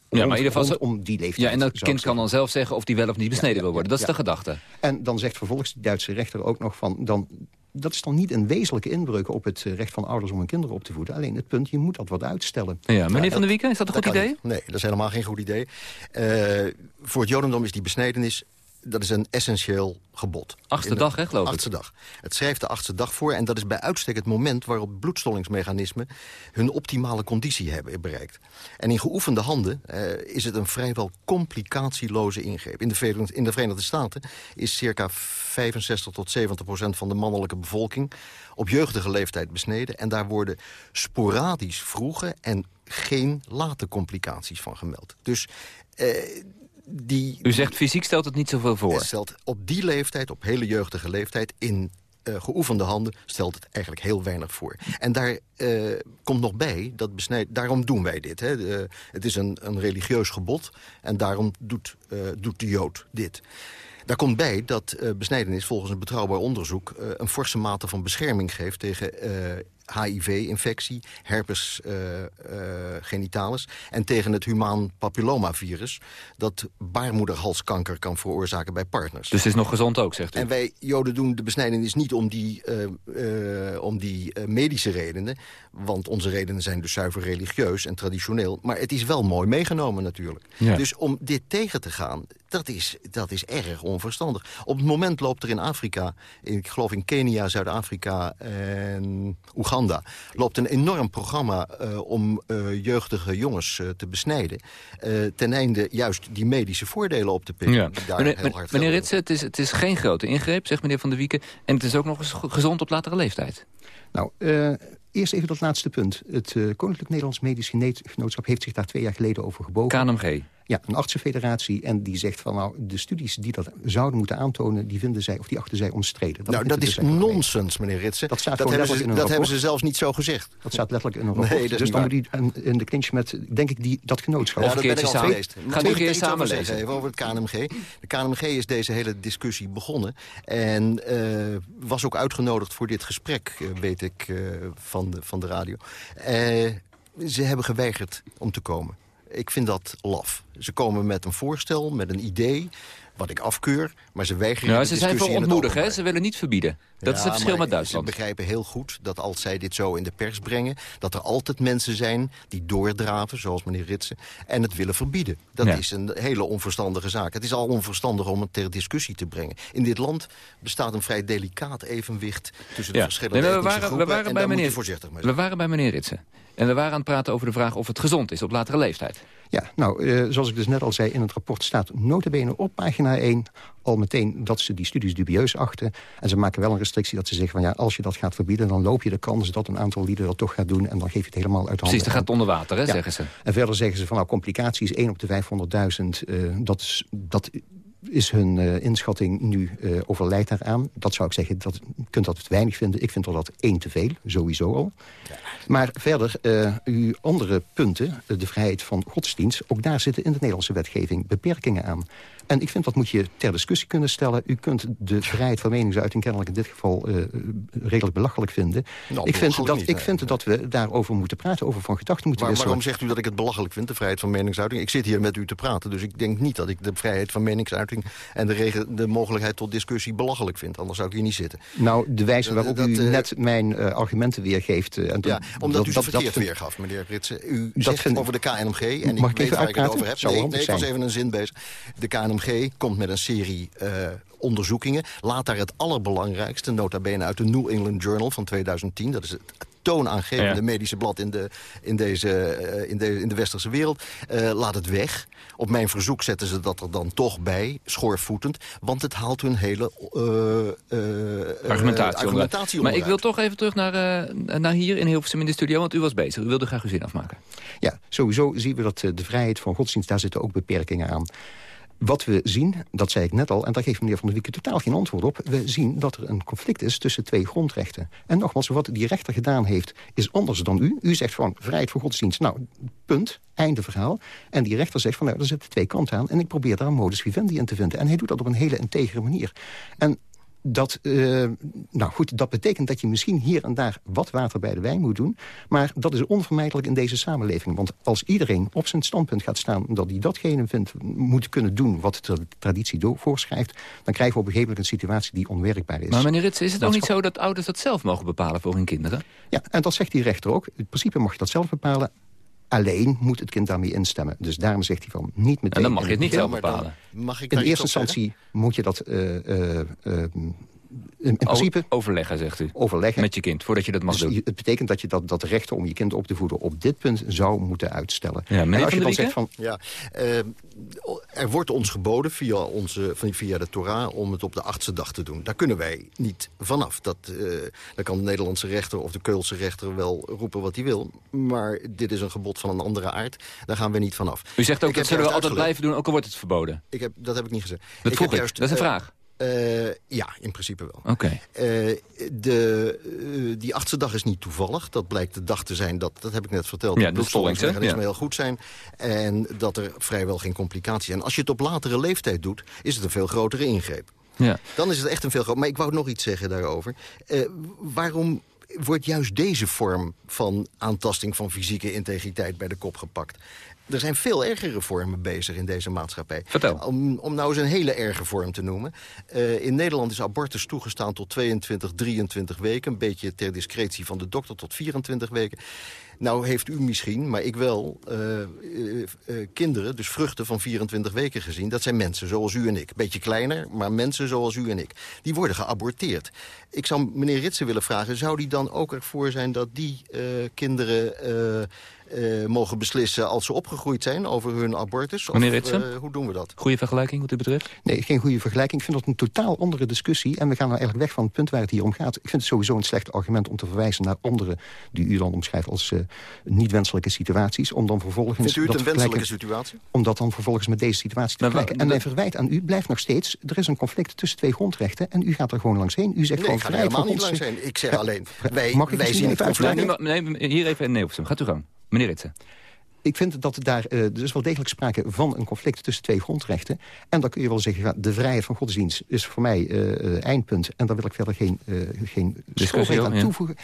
Ja, maar in ieder geval... om die leeftijd. Ja, en dat kind kan dan zelf zeggen of die wel of niet besneden Ja, wil worden. Dat is ja. de gedachte. En dan zegt vervolgens de Duitse rechter ook nog van... Dan, dat is dan niet een wezenlijke inbreuk op het eh, recht van ouders om hun kinderen op te voeden. Alleen het punt, je moet dat wat uitstellen. Ja, meneer Van der Wieken, is dat een goed idee? niet. Nee, dat is helemaal geen goed idee. Eh, voor het jodendom is die besnedenis dat is een essentieel gebod. Achtste dag, hè, geloof ik. Achtste dag. Het schrijft de achtste dag voor en dat is bij uitstek het moment... waarop bloedstollingsmechanismen hun optimale conditie hebben bereikt. En in geoefende handen eh, is het een vrijwel complicatieloze ingreep. In de, Verenigde- in de Verenigde Staten is circa 65 tot 70 procent van de mannelijke bevolking... op jeugdige leeftijd besneden. En daar worden sporadisch vroege en geen late complicaties van gemeld. Dus... eh, Zegt fysiek stelt het niet zoveel voor. het stelt op die leeftijd, op hele jeugdige leeftijd... in eh, geoefende handen stelt het eigenlijk heel weinig voor. En daar eh, komt nog bij, dat besnijd, daarom doen wij dit. Hè. Het is een, een religieus gebod en daarom doet, eh, doet de Jood dit. Daar komt bij dat besnijdenis volgens een betrouwbaar onderzoek... een forse mate van bescherming geeft tegen HIV-infectie, herpes eh, eh, genitalis... en tegen het humaan papillomavirus... dat baarmoederhalskanker kan veroorzaken bij partners. Dus het is nog gezond ook, zegt u. En wij Joden doen de besnijdenis niet om die, eh, om die medische redenen. Want onze redenen zijn dus zuiver religieus en traditioneel. Maar het is wel mooi meegenomen natuurlijk. Ja. Dus om dit tegen te gaan, dat is, dat is erg onverstandig. Op het moment loopt er in Afrika, ik geloof in Kenia, Zuid-Afrika en Oeganda... loopt een enorm programma eh, om eh, jeugdige jongens eh, te besnijden. eh, ten einde juist die medische voordelen op te pikken. Ja. daar Meneer, heel hard meneer. Ritsen, het is, het is geen grote ingreep, zegt meneer Van der Wieken. En het is ook nog eens ge- gezond op latere leeftijd. Nou, eh, eerst even dat laatste punt. Het Koninklijk Nederlands Medisch Genootschap heeft zich daar twee jaar geleden over gebogen. KNMG. Ja, een artsenfederatie. En die zegt van nou, de studies die dat zouden moeten aantonen... die vinden zij, of die achten zij omstreden. nou, dat is dus nonsens, meneer Ritsen. Dat staat dat gewoon hebben, ze, letterlijk in een dat hebben ze zelfs niet zo gezegd. Dat staat letterlijk in een rapport. dus dan moet aan- in de clinch met, denk ik, die, dat genootschap. Ja, dat ben ik al geweest. Gaat Mag u ik een keer iets over samen lezen? Even over het KNMG. De KNMG is deze hele discussie begonnen. En eh, was ook uitgenodigd voor dit gesprek, eh, weet ik, eh, van, de, van de radio. Eh, ze hebben geweigerd om te komen. Ik vind dat laf. Ze komen met een voorstel, met een idee, wat ik afkeur. Maar ze weigeren de ze zijn het ontmoedigen, hè? ze willen niet verbieden. Dat is het verschil met Duitsland. Ze begrijpen heel goed dat als zij dit zo in de pers brengen... dat er altijd mensen zijn die doordraven, zoals meneer Ritsen... en het willen verbieden. Dat Ja. is een hele onverstandige zaak. Het is al onverstandig om het ter discussie te brengen. In dit land bestaat een vrij delicaat evenwicht... tussen de Ja. verschillende Nee, we waren, we groepen... waren en bij meneer, voorzichtig mee we waren bij meneer Ritsen. En we waren aan het praten over de vraag of het gezond is op latere leeftijd. Ja, nou, eh, zoals ik dus net al zei, in het rapport staat notabene op pagina 1... al meteen dat ze die studies dubieus achten. En ze maken wel een restrictie dat ze zeggen van ja, als je dat gaat verbieden... dan loop je de kans dat een aantal lieden dat toch gaat doen... en dan geef je het helemaal uit handen. Precies, dan gaat onder water, hè, Ja. zeggen ze. En verder zeggen ze van nou, complicaties 1 op de 500.000... eh, dat, is, dat is hun eh, inschatting nu uh, overlijdt daaraan. Dat zou ik zeggen, dat, je kunt dat weinig vinden. Ik vind er dat één te veel, sowieso al. Maar verder, uh, uw andere punten, de vrijheid van godsdienst... ook daar zitten in de Nederlandse wetgeving beperkingen aan. En ik vind dat moet je ter discussie kunnen stellen. U kunt de vrijheid van meningsuiting kennelijk in dit geval uh, redelijk belachelijk vinden. Nou, ik vind, dat, niet, ik vind dat we daarover moeten praten, over van gedachten moeten Maar wisselen. waarom zegt u dat ik het belachelijk vind, de vrijheid van meningsuiting? Ik zit hier met u te praten, dus ik denk niet dat ik de vrijheid van meningsuiting... en de, de mogelijkheid tot discussie belachelijk vind. Anders zou ik hier niet zitten. Nou, de wijze waarop Dat- u eh, net mijn eh, argumenten weergeeft... en Ja, dat- omdat dat- u ze dat- verkeerd dat weergaf, meneer Ritsen. U Dat zegt over de KNMG, en Mag ik ik weet even waar ik het over heb. Nee, ik was even een zin bezig. De KNMG komt met een serie eh, onderzoekingen. Laat daar het allerbelangrijkste, nota bene uit de New England Journal van 2010. Dat is het toonaangevende Ja. medische blad in de, in deze, eh, in de, in de westerse wereld. Eh, laat het weg. Op mijn verzoek zetten ze dat er dan toch bij, schoorvoetend. Want het haalt hun hele eh, eh, Argumentatie, argumentatie Maar ik wil toch even terug naar, eh, naar hier in Hilversum in de studio, want u was bezig. U wilde graag uw zin afmaken. Ja, sowieso zien we dat de vrijheid van godsdienst, daar zitten ook beperkingen aan. Wat we zien, dat zei ik net al, en daar geeft meneer Van der Wieken totaal geen antwoord op. We zien dat er een conflict is tussen twee grondrechten. En nogmaals, wat die rechter gedaan heeft, is anders dan u. U zegt gewoon vrijheid van godsdienst. Nou, punt, einde verhaal. En die rechter zegt van, nou, er zitten twee kanten aan. En ik probeer daar een modus vivendi in te vinden. En hij doet dat op een hele integere manier. En dat, eh, nou goed, dat betekent dat je misschien hier en daar wat water bij de wijn moet doen. Maar dat is onvermijdelijk in deze samenleving. Want als iedereen op zijn standpunt gaat staan dat hij datgene vindt moet kunnen doen wat de traditie voorschrijft, dan krijgen we op een gegeven moment een situatie die onwerkbaar is. Maar meneer Ritsen, is het ook niet zo dat ouders dat zelf mogen bepalen voor hun kinderen? Ja, en dat zegt die rechter ook. In principe mag je dat zelf bepalen. Alleen moet het kind daarmee instemmen. Dus daarom zegt hij van niet meteen... En dan mag je het niet zelf bepalen. Mag ik In de eerste instantie moet je dat eh, eh, eh, in, in principe overleggen, zegt u. overleggen. Met je kind, voordat je dat mag Dus doen. het betekent dat je dat, dat recht om je kind op te voeden op dit punt zou moeten uitstellen. Ja, meneer en als je Van dan zegt van, Ja, eh, er wordt ons geboden via, onze, van- via de Torah om het op de achtste dag te doen. Daar kunnen wij niet vanaf. Dat, eh daar kan de Nederlandse rechter of de Keulse rechter wel roepen wat hij wil. Maar dit is een gebod van een andere aard. Daar gaan we niet vanaf. U zegt ook Ik dat zullen we altijd blijven doen, ook al wordt het verboden. Ik heb, dat heb ik niet gezegd. Dat ik vroeg ik. Dat is een eh, vraag. Eh, ja, in principe wel. Oké. Eh, de, eh, die achtste dag is niet toevallig. Dat blijkt de dag te zijn, dat, dat heb ik net verteld... Ja, dat de bloedstollingsmechanismen ja. heel goed zijn. En dat er vrijwel geen complicaties zijn. Als je het op latere leeftijd doet, is het een veel grotere ingreep. Ja. Dan is het echt een veel groter... Maar ik wou nog iets zeggen daarover. Waarom wordt juist deze vorm van aantasting van fysieke integriteit bij de kop gepakt? Er zijn veel ergere vormen bezig in deze maatschappij. Vertel. Om, om nou eens een hele erge vorm te noemen. Eh, in Nederland is abortus toegestaan tot 22, 23 weken. Een beetje ter discretie van de dokter tot 24 weken. Nou heeft u misschien, maar ik wel, eh, eh, kinderen, dus vruchten van 24 weken gezien. Dat zijn mensen zoals u en ik. Beetje kleiner, maar mensen zoals u en ik. Die worden geaborteerd. Ik zou meneer Ritsen willen vragen, zou die dan ook ervoor zijn dat die kinderen... eh, mogen beslissen als ze opgegroeid zijn over hun abortus? Of, Meneer Ritsen? eh, hoe doen we dat? Goede vergelijking wat u betreft? Nee, geen goede vergelijking. Ik vind dat een totaal andere discussie. En we gaan nou eigenlijk weg van het punt waar het hier om gaat. Ik vind het sowieso een slecht argument om te verwijzen naar andere... die u dan omschrijft als eh, niet-wenselijke situaties. Om dan vervolgens... Vindt u het dat een wenselijke situatie? Om dat dan vervolgens met deze situatie te vergelijken. En mijn verwijt aan u blijft nog steeds... er is een conflict tussen twee grondrechten en u gaat er gewoon langs heen. U zegt Nee, gewoon ik ga er helemaal van niet langs heen. Ik zeg alleen, Mag wij, ik wij zien het even conflict... Nee, nee, nee, hier even in Neelversum. Gaat u gang. Meneer Ritsen. Ik vind dat daar, is wel degelijk sprake van een conflict tussen twee grondrechten. En dan kun je wel zeggen, de vrijheid van godsdienst is voor mij eh, eindpunt. En daar wil ik verder geen, eh geen schoolrecht aan ja. toevoegen.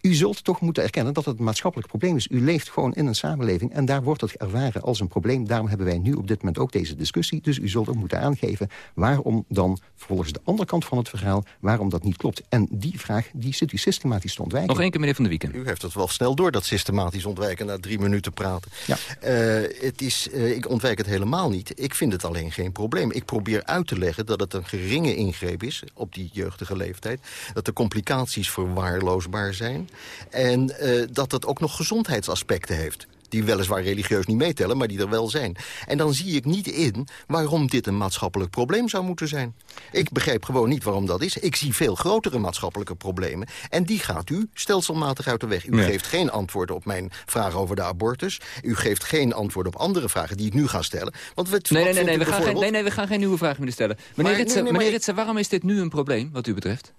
U zult toch moeten erkennen dat het een maatschappelijk probleem is. U leeft gewoon in een samenleving en daar wordt het ervaren als een probleem. Daarom hebben wij nu op dit moment ook deze discussie. Dus u zult ook moeten aangeven waarom dan volgens de andere kant van het verhaal... waarom dat niet klopt. En die vraag die zit u systematisch te ontwijken. Nog één keer, meneer Van der Wieken. U heeft het wel snel door, dat systematisch ontwijken... na drie minuten praten. Ja. Eh, het is, eh, ik ontwijk het helemaal niet. Ik vind het alleen geen probleem. Ik probeer uit te leggen dat het een geringe ingreep is... op die jeugdige leeftijd. Dat de complicaties verwaarloosbaar zijn. En eh, dat het ook nog gezondheidsaspecten heeft die weliswaar religieus niet meetellen, maar die er wel zijn. En dan zie ik niet in waarom dit een maatschappelijk probleem zou moeten zijn. Ik begrijp gewoon niet waarom dat is. Ik zie veel grotere maatschappelijke problemen. En die gaat u stelselmatig uit de weg. U geeft geen antwoord op mijn vraag over de abortus. U geeft geen antwoord op andere vragen die ik nu ga stellen. Want wat, Nee, nee, nee, nee, we gaan geen, nee, nee, we gaan geen nieuwe vragen meer stellen. Meneer, Maar- Ritsen, meneer Ritsen, waarom is dit nu een probleem, wat u betreft?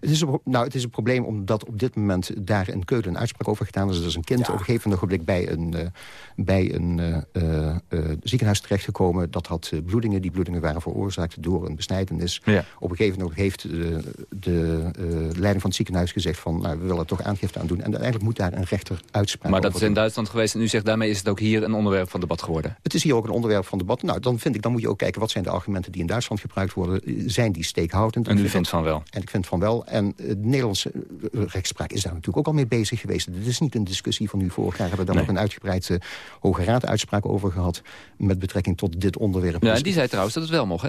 Het is, een, nou, het is een probleem omdat op dit moment daar in Keulen een uitspraak over gedaan is. Er is een kind op een gegeven ogenblik bij een, uh, bij een uh, uh, ziekenhuis terechtgekomen. Dat had bloedingen. Die bloedingen waren veroorzaakt door een besnijdenis. Ja. Op een gegeven moment heeft de, de leiding van het ziekenhuis gezegd van... Nou, we willen er toch aangifte aan doen. En uiteindelijk moet daar een rechter uitspraak Maar dat is in Duitsland geweest en u zegt daarmee is het ook hier een onderwerp van debat geworden? Het is hier ook een onderwerp van debat. Nou, dan vind ik, dan moet je ook kijken wat zijn de argumenten die in Duitsland gebruikt worden. Zijn die steekhoudend? En u vindt van wel? En ik vind van wel. En de Nederlandse rechtspraak is daar natuurlijk ook al mee bezig geweest. Dit is niet een discussie van nu. Vorig jaar hebben we daar nog een uitgebreide Hoge Raad uitspraak over gehad... met betrekking tot dit onderwerp. Ja, en die zei trouwens dat het wel mocht, hè?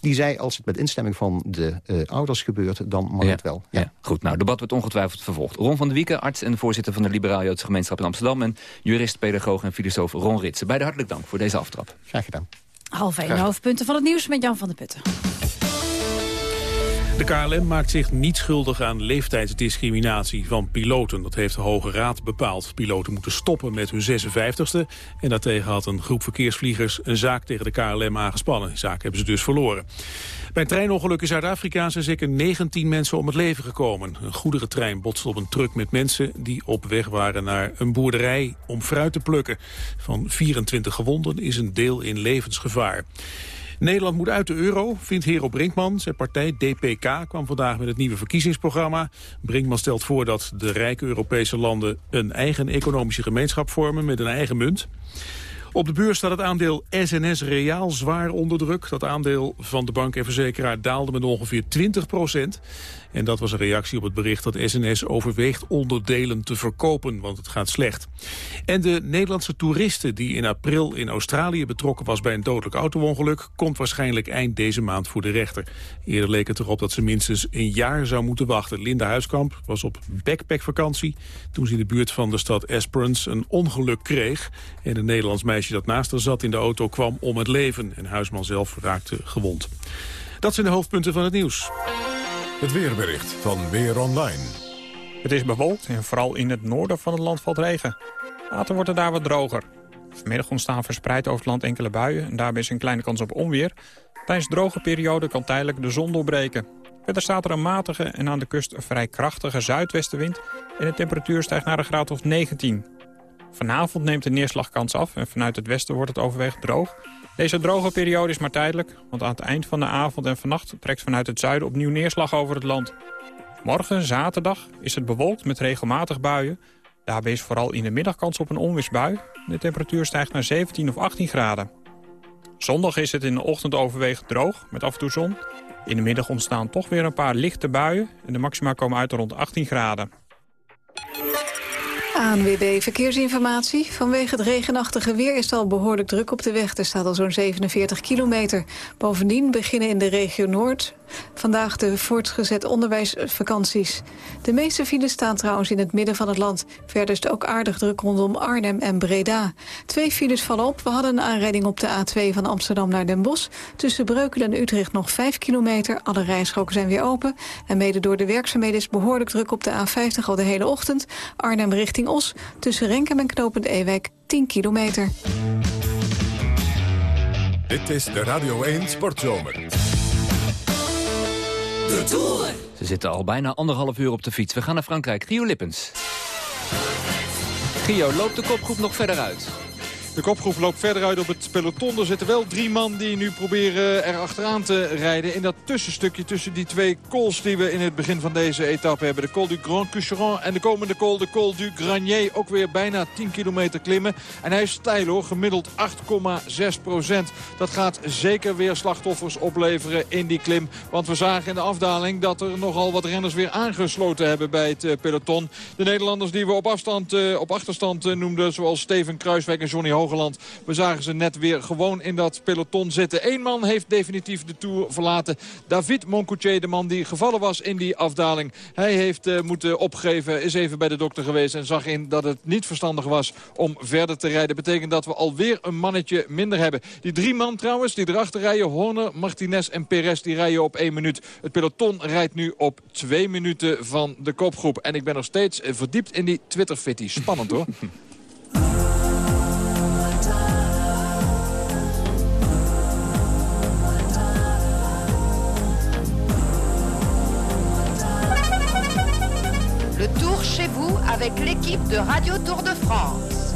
Die zei, als het met instemming van de uh, ouders gebeurt, dan mag ja. het wel. Ja. ja. Goed, nou, debat wordt ongetwijfeld vervolgd. Ron van der Wieken, arts en voorzitter van de Liberaal-Joodse Gemeenschap in Amsterdam... en jurist, pedagoog en filosoof Ron Ritsen. Beide hartelijk dank voor deze aftrap. Graag gedaan. Half één hoofdpunten van het nieuws met Jan van der Putten. De KLM maakt zich niet schuldig aan leeftijdsdiscriminatie van piloten. Dat heeft de Hoge Raad bepaald. Piloten moeten stoppen met hun 56ste. En daartegen had een groep verkeersvliegers een zaak tegen de KLM aangespannen. Die zaak hebben ze dus verloren. Bij een treinongeluk in Zuid-Afrika zijn zeker 19 mensen om het leven gekomen. Een goederentrein botste op een truck met mensen die op weg waren naar een boerderij om fruit te plukken. Van 24 gewonden is een deel in levensgevaar. Nederland moet uit de euro, vindt Hero Brinkman. Zijn partij DPK kwam vandaag met het nieuwe verkiezingsprogramma. Brinkman stelt voor dat de rijke Europese landen een eigen economische gemeenschap vormen met een eigen munt. Op de beurs staat het aandeel SNS Reaal zwaar onder druk. Dat aandeel van de bank en verzekeraar daalde met ongeveer 20 procent. En dat was een reactie op het bericht dat SNS overweegt onderdelen te verkopen, want het gaat slecht. En de Nederlandse toeriste die in april in Australië betrokken was bij een dodelijk autoongeluk, komt waarschijnlijk eind deze maand voor de rechter. Eerder leek het erop dat ze minstens een jaar zou moeten wachten. Linda Huiskamp was op backpackvakantie toen ze in de buurt van de stad Esperance een ongeluk kreeg. En een Nederlands meisje dat naast haar zat in de auto kwam om het leven. En Huisman zelf raakte gewond. Dat zijn de hoofdpunten van het nieuws. Het weerbericht van Weer Online. Het is bewolkt en vooral in het noorden van het land valt regen. Later wordt het daar wat droger. Vanmiddag ontstaan verspreid over het land enkele buien... en daarbij is een kleine kans op onweer. Tijdens droge periode kan tijdelijk de zon doorbreken. Verder staat er een matige en aan de kust een vrij krachtige zuidwestenwind... en de temperatuur stijgt naar een graad of 19. Vanavond neemt de neerslagkans af en vanuit het westen wordt het overwegend droog. Deze droge periode is maar tijdelijk, want aan het eind van de avond en vannacht trekt vanuit het zuiden opnieuw neerslag over het land. Morgen, zaterdag, is het bewolkt met regelmatig buien. Daarbij is vooral in de middag kans op een onweersbui. De temperatuur stijgt naar 17 of 18 graden. Zondag is het in de ochtend overwegend droog, met af en toe zon. In de middag ontstaan toch weer een paar lichte buien en de maxima komen uit rond 18 graden. ANWB Verkeersinformatie. Vanwege het regenachtige weer is het al behoorlijk druk op de weg. Er staat al zo'n 47 kilometer. Bovendien beginnen in de regio Noord vandaag de voortgezet onderwijsvakanties. De meeste files staan trouwens in het midden van het land. Verder is het ook aardig druk rondom Arnhem en Breda. Twee files vallen op. We hadden een aanrijding op de A2 van Amsterdam naar Den Bosch. Tussen Breukelen en Utrecht nog 5 kilometer. Alle rijstroken zijn weer open. En mede door de werkzaamheden is behoorlijk druk op de A50 al de hele ochtend. Arnhem richting Os. Tussen Renkem en Knopend Ewijk 10 kilometer. Dit is de Radio 1 Sportzomer. Ze zitten al bijna anderhalf uur op de fiets. We gaan naar Frankrijk. Gio Lippens. Gio, loopt de kopgroep nog verder uit? De kopgroep loopt verder uit op het peloton. Er zitten wel drie man die nu proberen er achteraan te rijden. In dat tussenstukje tussen die twee cols die we in het begin van deze etappe hebben. De Col du Grand Cucheron en de komende col, de Col du Granier. Ook weer bijna 10 kilometer klimmen. En hij is stijl hoor, gemiddeld 8,6 procent. Dat gaat zeker weer slachtoffers opleveren in die klim. Want we zagen in de afdaling dat er nogal wat renners weer aangesloten hebben bij het peloton. De Nederlanders die we op, afstand, op achterstand noemden, zoals Steven Kruiswijk en Johnny Hoog we zagen ze net weer gewoon in dat peloton zitten. Eén man heeft definitief de Tour verlaten. David Moncoutier, de man die gevallen was in die afdaling. Hij heeft uh, moeten opgeven, is even bij de dokter geweest... en zag in dat het niet verstandig was om verder te rijden. Betekent dat we alweer een mannetje minder hebben. Die drie man trouwens, die erachter rijden... Horner, Martinez en Perez, die rijden op één minuut. Het peloton rijdt nu op twee minuten van de kopgroep. En ik ben nog steeds verdiept in die Twitter-fitty. Spannend hoor. avec l'équipe de Radio Tour de France.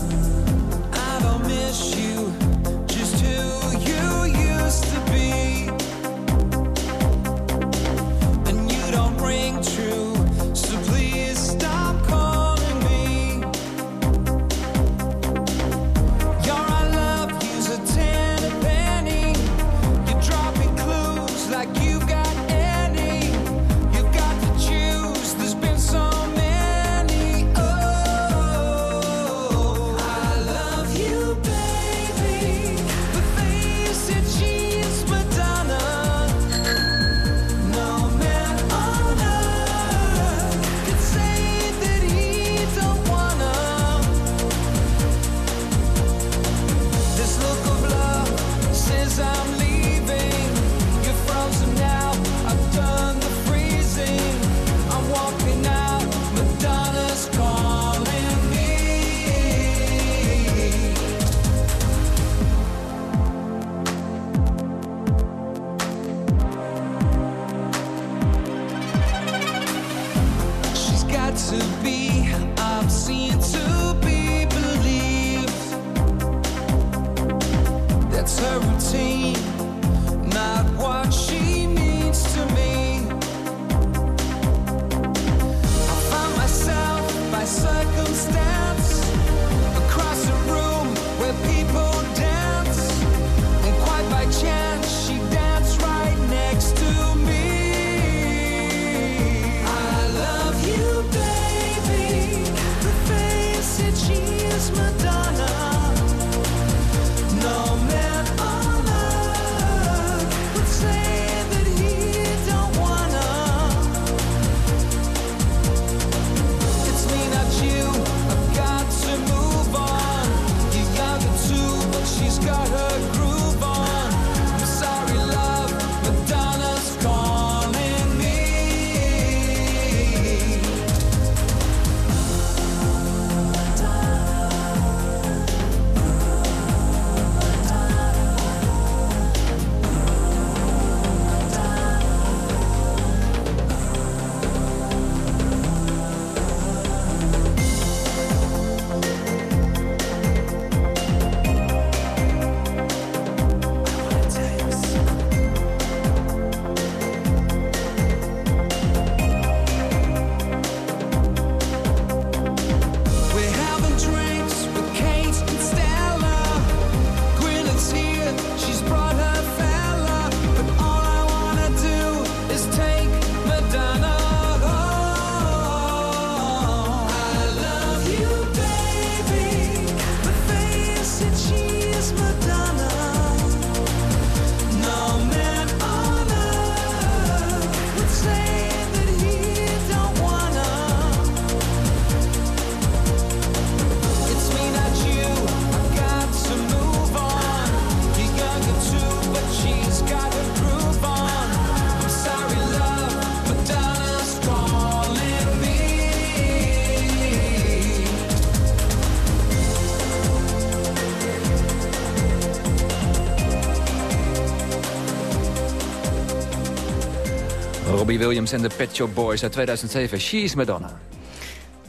Williams en de Pet Shop Boys uit 2007. She's Madonna.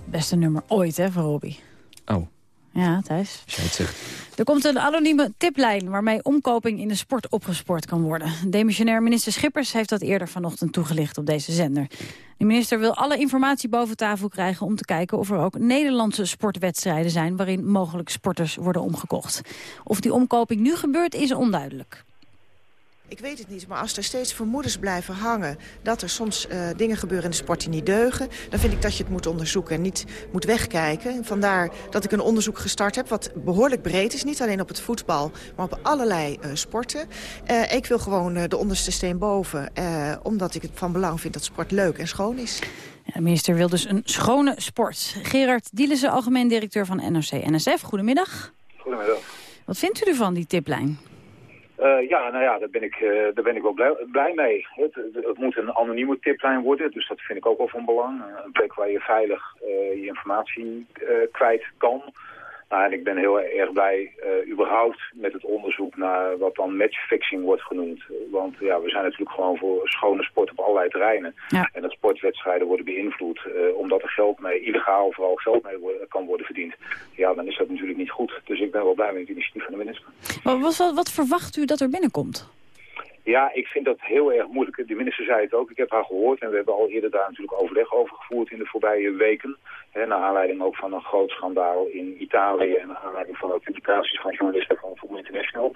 Beste nummer ooit, hè, van Robbie. Oh, Ja, Thijs. als jij het zegt. Er komt een anonieme tiplijn waarmee omkoping in de sport opgespoord kan worden. Demissionair minister Schippers heeft dat eerder vanochtend toegelicht op deze zender. De minister wil alle informatie boven tafel krijgen om te kijken of er ook Nederlandse sportwedstrijden zijn waarin mogelijk sporters worden omgekocht. Of die omkoping nu gebeurt is onduidelijk. Ik weet het niet, maar als er steeds vermoedens blijven hangen... dat er soms eh, dingen gebeuren in de sport die niet deugen... dan vind ik dat je het moet onderzoeken en niet moet wegkijken. Vandaar dat ik een onderzoek gestart heb wat behoorlijk breed is. Niet alleen op het voetbal, maar op allerlei eh, sporten. Eh, ik wil gewoon de onderste steen boven... eh, omdat ik het van belang vind dat sport leuk en schoon is. Ja, de minister wil dus een schone sport. Gerard Dielissen, algemeen directeur van NOC-NSF. Goedemiddag. Goedemiddag. Wat vindt u ervan, die tiplijn? Eh, ja, nou ja, daar ben ik, eh, daar ben ik wel blij, blij mee. Het, het, moet een anonieme tiplijn worden, dus dat vind ik ook wel van belang. Een plek waar je veilig eh, je informatie kwijt kan. Nou, en ik ben heel erg blij uh, überhaupt met het onderzoek naar wat dan matchfixing wordt genoemd. Want ja, we zijn natuurlijk gewoon voor schone sport op allerlei terreinen. Ja. En dat sportwedstrijden worden beïnvloed uh, omdat er geld mee, illegaal vooral geld mee kan worden verdiend. Ja, dan is dat natuurlijk niet goed. Dus ik ben wel blij met het initiatief van de minister. Maar wat, wat, wat verwacht u dat er binnenkomt? Ja, ik vind dat heel erg moeilijk. De minister zei het ook, ik heb haar gehoord en we hebben al eerder daar natuurlijk overleg over gevoerd in de voorbije weken. Hè, naar aanleiding ook van een groot schandaal in Italië en naar aanleiding van ook publicaties van journalisten van Voetbal International.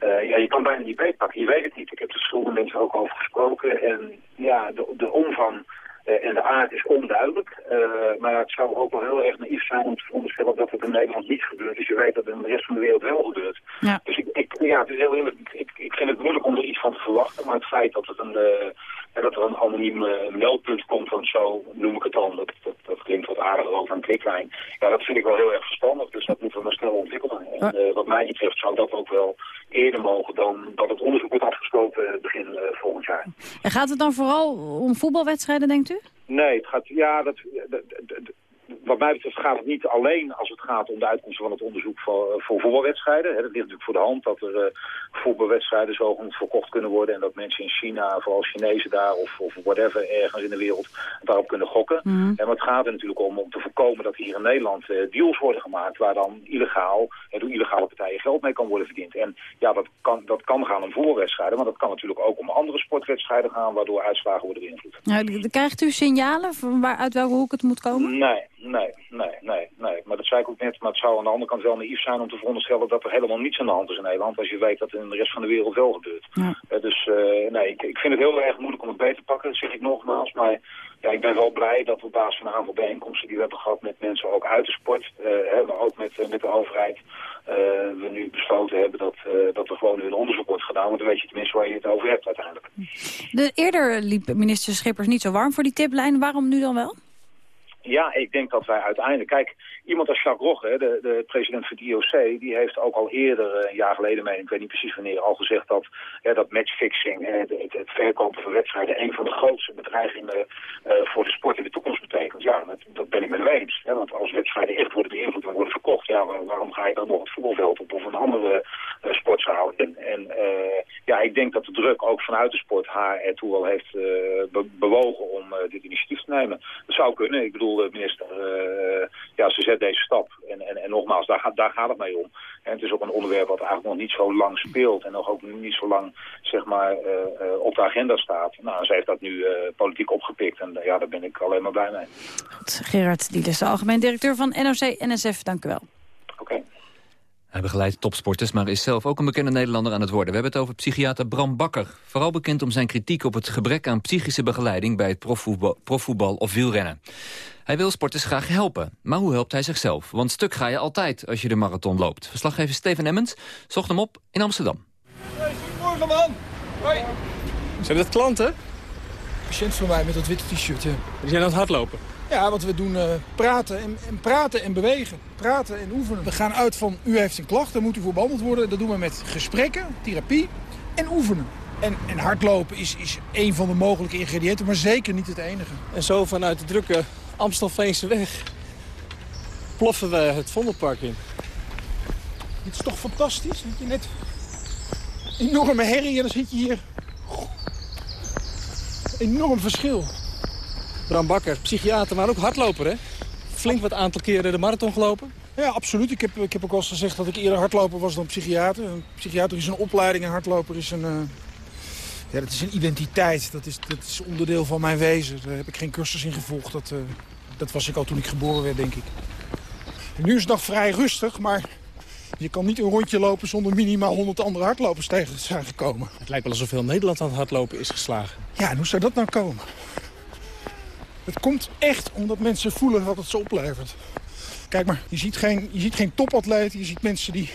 Uh, ja, je kan bijna niet beetpakken, je weet het niet. Ik heb er mensen ook over gesproken en ja, de, de omvang en de aard is onduidelijk. Uh, maar het zou ook wel heel erg naïef zijn om te veronderstellen dat het in Nederland niet gebeurt. Dus je weet dat het in de rest van de wereld wel gebeurt. Ja. Dus ik, ik, ja, het is heel eerlijk. Ik, ik vind het moeilijk om er iets van te verwachten. Maar het feit dat, het een, uh, dat er een anoniem meldpunt komt, want zo noem ik het dan. Dat, dat, dat klinkt wat aardiger over een kliklijn. Ja, dat vind ik wel heel erg verstandig. Dus dat moeten we maar snel ontwikkelen. En wat mij betreft zou dat ook wel eerder mogen dan dat het onderzoek wordt afgesloten begin volgend jaar. En gaat het dan vooral om voetbalwedstrijden, denkt u? Nee, het gaat, ja, dat, dat, dat, wat mij betreft gaat het niet alleen als het gaat om de uitkomsten van het onderzoek voor, voor voetbalwedstrijden. Het ligt natuurlijk voor de hand dat er uh, voetbalwedstrijden zogenoemd verkocht kunnen worden. En dat mensen in China, vooral Chinezen daar of, of whatever, ergens in de wereld daarop kunnen gokken. Mhm. En maar het gaat er natuurlijk om om te voorkomen dat hier in Nederland uh, deals worden gemaakt waar dan illegaal, uh, door illegale partijen geld mee kan worden verdiend. En ja, dat kan, dat kan gaan om voetbalwedstrijden, maar dat kan natuurlijk ook om andere sportwedstrijden gaan waardoor uitslagen worden beïnvloed. Nou, krijgt u signalen van waar, uit welke hoek het moet komen? Nee, nee, nee, nee, nee. Maar dat zei ik ook net, maar het zou aan de andere kant wel naïef zijn om te veronderstellen dat er helemaal niets aan de hand is in Nederland, als je weet dat het in de rest van de wereld wel gebeurt. Ja. Uh, dus uh, nee, ik, ik vind het heel erg moeilijk om het beter te pakken, dat zeg ik nogmaals. Maar ja, ik ben wel blij dat we op basis van een aantal bijeenkomsten die we hebben gehad met mensen ook uit de sport, uh, hè, maar ook met, met de overheid, we nu besloten hebben dat, dat er gewoon nu een onderzoek wordt gedaan. Want dan weet je tenminste waar je het over hebt uiteindelijk. De, eerder liep minister Schippers niet zo warm voor die tiplijn. Waarom nu dan wel? Ja, ik denk dat wij uiteindelijk... Kijk, iemand als Jacques Rogge, de, de president van het IOC... die heeft ook al eerder, een jaar geleden, meen ik weet niet precies wanneer... al gezegd dat, dat matchfixing en het, het, verkopen van wedstrijden... een van de grootste bedreigingen uh, voor de sport in de toekomst betekent. Ja, dat, dat ben ik met hem eens. Hè, want als wedstrijden echt worden beïnvloed en worden verkocht... ja, waarom ga je dan nog het voetbalveld op of een andere uh, sportzaal? En ja, ik denk dat de druk ook vanuit de sport haar ertoe wel heeft be bewogen om dit initiatief te nemen. Dat zou kunnen. Ik bedoel, de minister, ja, ze zet deze stap. En, en, en nogmaals, daar, gaat, daar gaat het mee om. En het is ook een onderwerp wat eigenlijk nog niet zo lang speelt. En nog ook niet zo lang, zeg maar, uh, uh, op de agenda staat. Nou, ze heeft dat nu politiek opgepikt. En ja, daar ben ik alleen maar blij mee. Gerard Dielis, de algemeen directeur van NOC-NSF. Dank u wel. Oké. Okay. Hij begeleidt topsporters, maar is zelf ook een bekende Nederlander aan het worden. We hebben het over psychiater Bram Bakker. Vooral bekend om zijn kritiek op het gebrek aan psychische begeleiding... bij het profvoetbal, profvoetbal of wielrennen. Hij wil sporters graag helpen. Maar hoe helpt hij zichzelf? Want stuk ga je altijd als je de marathon loopt. Verslaggever Steven Emmens zocht hem op in Amsterdam. Hey, goedemorgen man. Hoi. Zijn dat klanten? Patiënt van mij met dat witte t-shirt, ja. Die zijn aan het hardlopen? Ja, want we doen uh, praten en, en, praten en bewegen. Praten en oefenen. We gaan uit van u heeft een klacht, dan moet u voor behandeld worden. Dat doen we met gesprekken, therapie en oefenen. En, en hardlopen is, is een van de mogelijke ingrediënten, maar zeker niet het enige. En zo vanuit de drukke Amstelveense weg ploffen we het Vondelpark in. Dit is toch fantastisch? Dat je net enorme herrie en dan zit je hier. Enorm verschil. Bram Bakker, psychiater, maar ook hardloper, hè? Flink wat aantal keren de marathon gelopen. Ja, absoluut. Ik heb, ik heb ook al eens gezegd dat ik eerder hardloper was dan psychiater. Een psychiater is een opleiding en hardloper is een... Uh... Ja, dat is een identiteit. Dat is, dat is onderdeel van mijn wezen. Daar heb ik geen cursus in gevolgd. Dat, uh, dat was ik al toen ik geboren werd, denk ik. En nu is het nog vrij rustig, maar je kan niet een rondje lopen zonder minimaal 100 andere hardlopers tegen te zijn gekomen. Het lijkt wel alsof heel Nederland aan het hardlopen is geslagen. Ja, en hoe zou dat nou komen? Het komt echt omdat mensen voelen wat het ze oplevert. Kijk maar, je ziet geen, je ziet geen topatleten, je ziet mensen die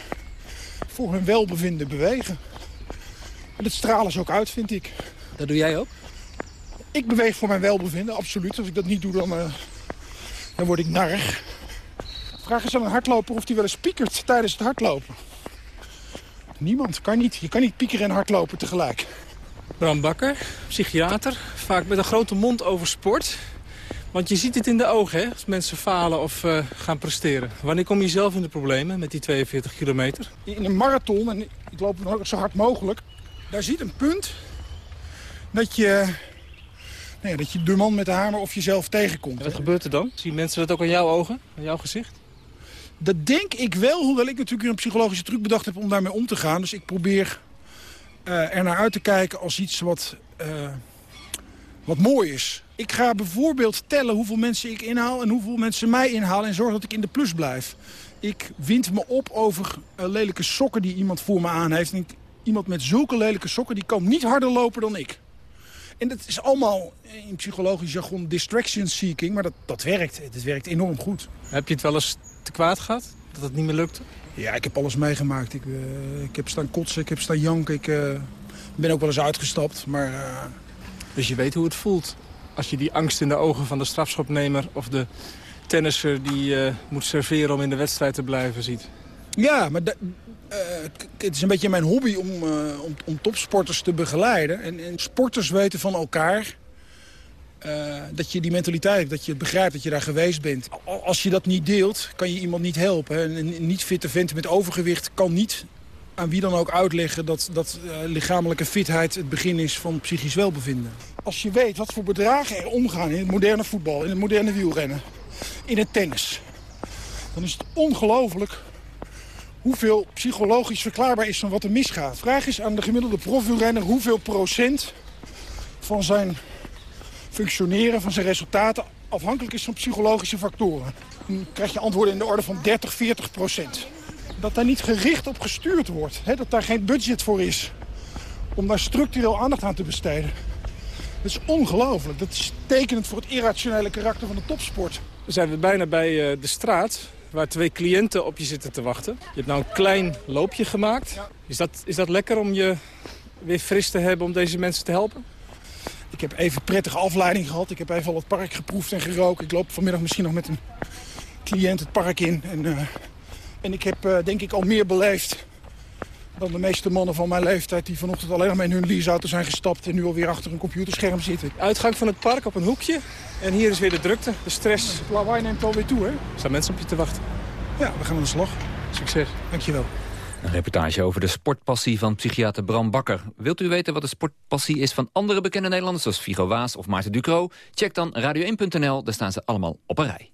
voor hun welbevinden bewegen. En dat stralen ze ook uit, vind ik. Dat doe jij ook? Ik beweeg voor mijn welbevinden, absoluut. Als ik dat niet doe, dan, uh, dan word ik narig. Vraag eens aan een hardloper of hij wel eens piekert tijdens het hardlopen. Niemand, kan niet. Je kan niet piekeren en hardlopen tegelijk. Bram Bakker, psychiater, vaak met een grote mond over sport. Want je ziet het in de ogen, hè, als mensen falen of uh, gaan presteren. Wanneer kom je zelf in de problemen met die 42 kilometer? In een marathon, en ik loop nog zo hard mogelijk... daar zit een punt dat je, nou ja, dat je de man met de hamer of jezelf tegenkomt. En wat gebeurt er dan? Zien mensen dat ook aan jouw ogen, aan jouw gezicht? Dat denk ik wel, hoewel ik natuurlijk een psychologische truc bedacht heb om daarmee om te gaan. Dus ik probeer uh, er naar uit te kijken als iets wat, uh, wat mooi is. Ik ga bijvoorbeeld tellen hoeveel mensen ik inhaal en hoeveel mensen mij inhalen... en zorg dat ik in de plus blijf. Ik wind me op over uh, lelijke sokken die iemand voor me aan heeft. En ik, iemand met zulke lelijke sokken die kan niet harder lopen dan ik. En dat is allemaal in psychologisch jargon distraction seeking. Maar dat, dat werkt. Het werkt enorm goed. Heb je het wel eens te kwaad gehad? Dat het niet meer lukte? Ja, ik heb alles meegemaakt. Ik, uh, ik heb staan kotsen, ik heb staan janken. Ik uh, ben ook wel eens uitgestapt. Maar, uh... Dus je weet hoe het voelt als je die angst in de ogen van de strafschopnemer... of de tennisser die moet serveren om in de wedstrijd te blijven ziet? Ja, maar het is een beetje mijn hobby om, om, om topsporters te begeleiden. En, en sporters weten van elkaar... Dat je die mentaliteit dat je begrijpt, dat je daar geweest bent. Als je dat niet deelt, kan je iemand niet helpen. Een niet fitte vent met overgewicht kan niet aan wie dan ook uitleggen... dat, dat uh, lichamelijke fitheid het begin is van psychisch welbevinden. Als je weet wat voor bedragen er omgaan in het moderne voetbal... in het moderne wielrennen, in het tennis... dan is het ongelooflijk hoeveel psychologisch verklaarbaar is van wat er misgaat. Vraag is aan de gemiddelde profwielrenner hoeveel procent van zijn functioneren van zijn resultaten afhankelijk is van psychologische factoren. Dan krijg je antwoorden in de orde van 30, 40 procent. Dat daar niet gericht op gestuurd wordt, hè, dat daar geen budget voor is om daar structureel aandacht aan te besteden. Dat is ongelooflijk. Dat is tekenend voor het irrationele karakter van de topsport. We zijn weer bijna bij uh, de straat waar twee cliënten op je zitten te wachten. Je hebt nou een klein loopje gemaakt. Is, dat, is dat lekker om je weer fris te hebben om deze mensen te helpen? Ik heb even prettige afleiding gehad. Ik heb even al het park geproefd en geroken. Ik loop vanmiddag misschien nog met een cliënt het park in. En, uh, en ik heb uh, denk ik al meer beleefd dan de meeste mannen van mijn leeftijd... die vanochtend alleen nog maar in hun leaseauto zijn gestapt... en nu alweer achter een computerscherm zitten. Uitgang van het park op een hoekje. En hier is weer de drukte, de stress. Het lawaai neemt alweer toe, hè? Er staan mensen op je te wachten. Ja, we gaan aan de slag. Succes. Dankjewel. Een reportage over de sportpassie van psychiater Bram Bakker. Wilt u weten wat de sportpassie is van andere bekende Nederlanders... zoals Figo Waas of Maarten Ducro? Check dan radio1.nl, daar staan ze allemaal op een rij.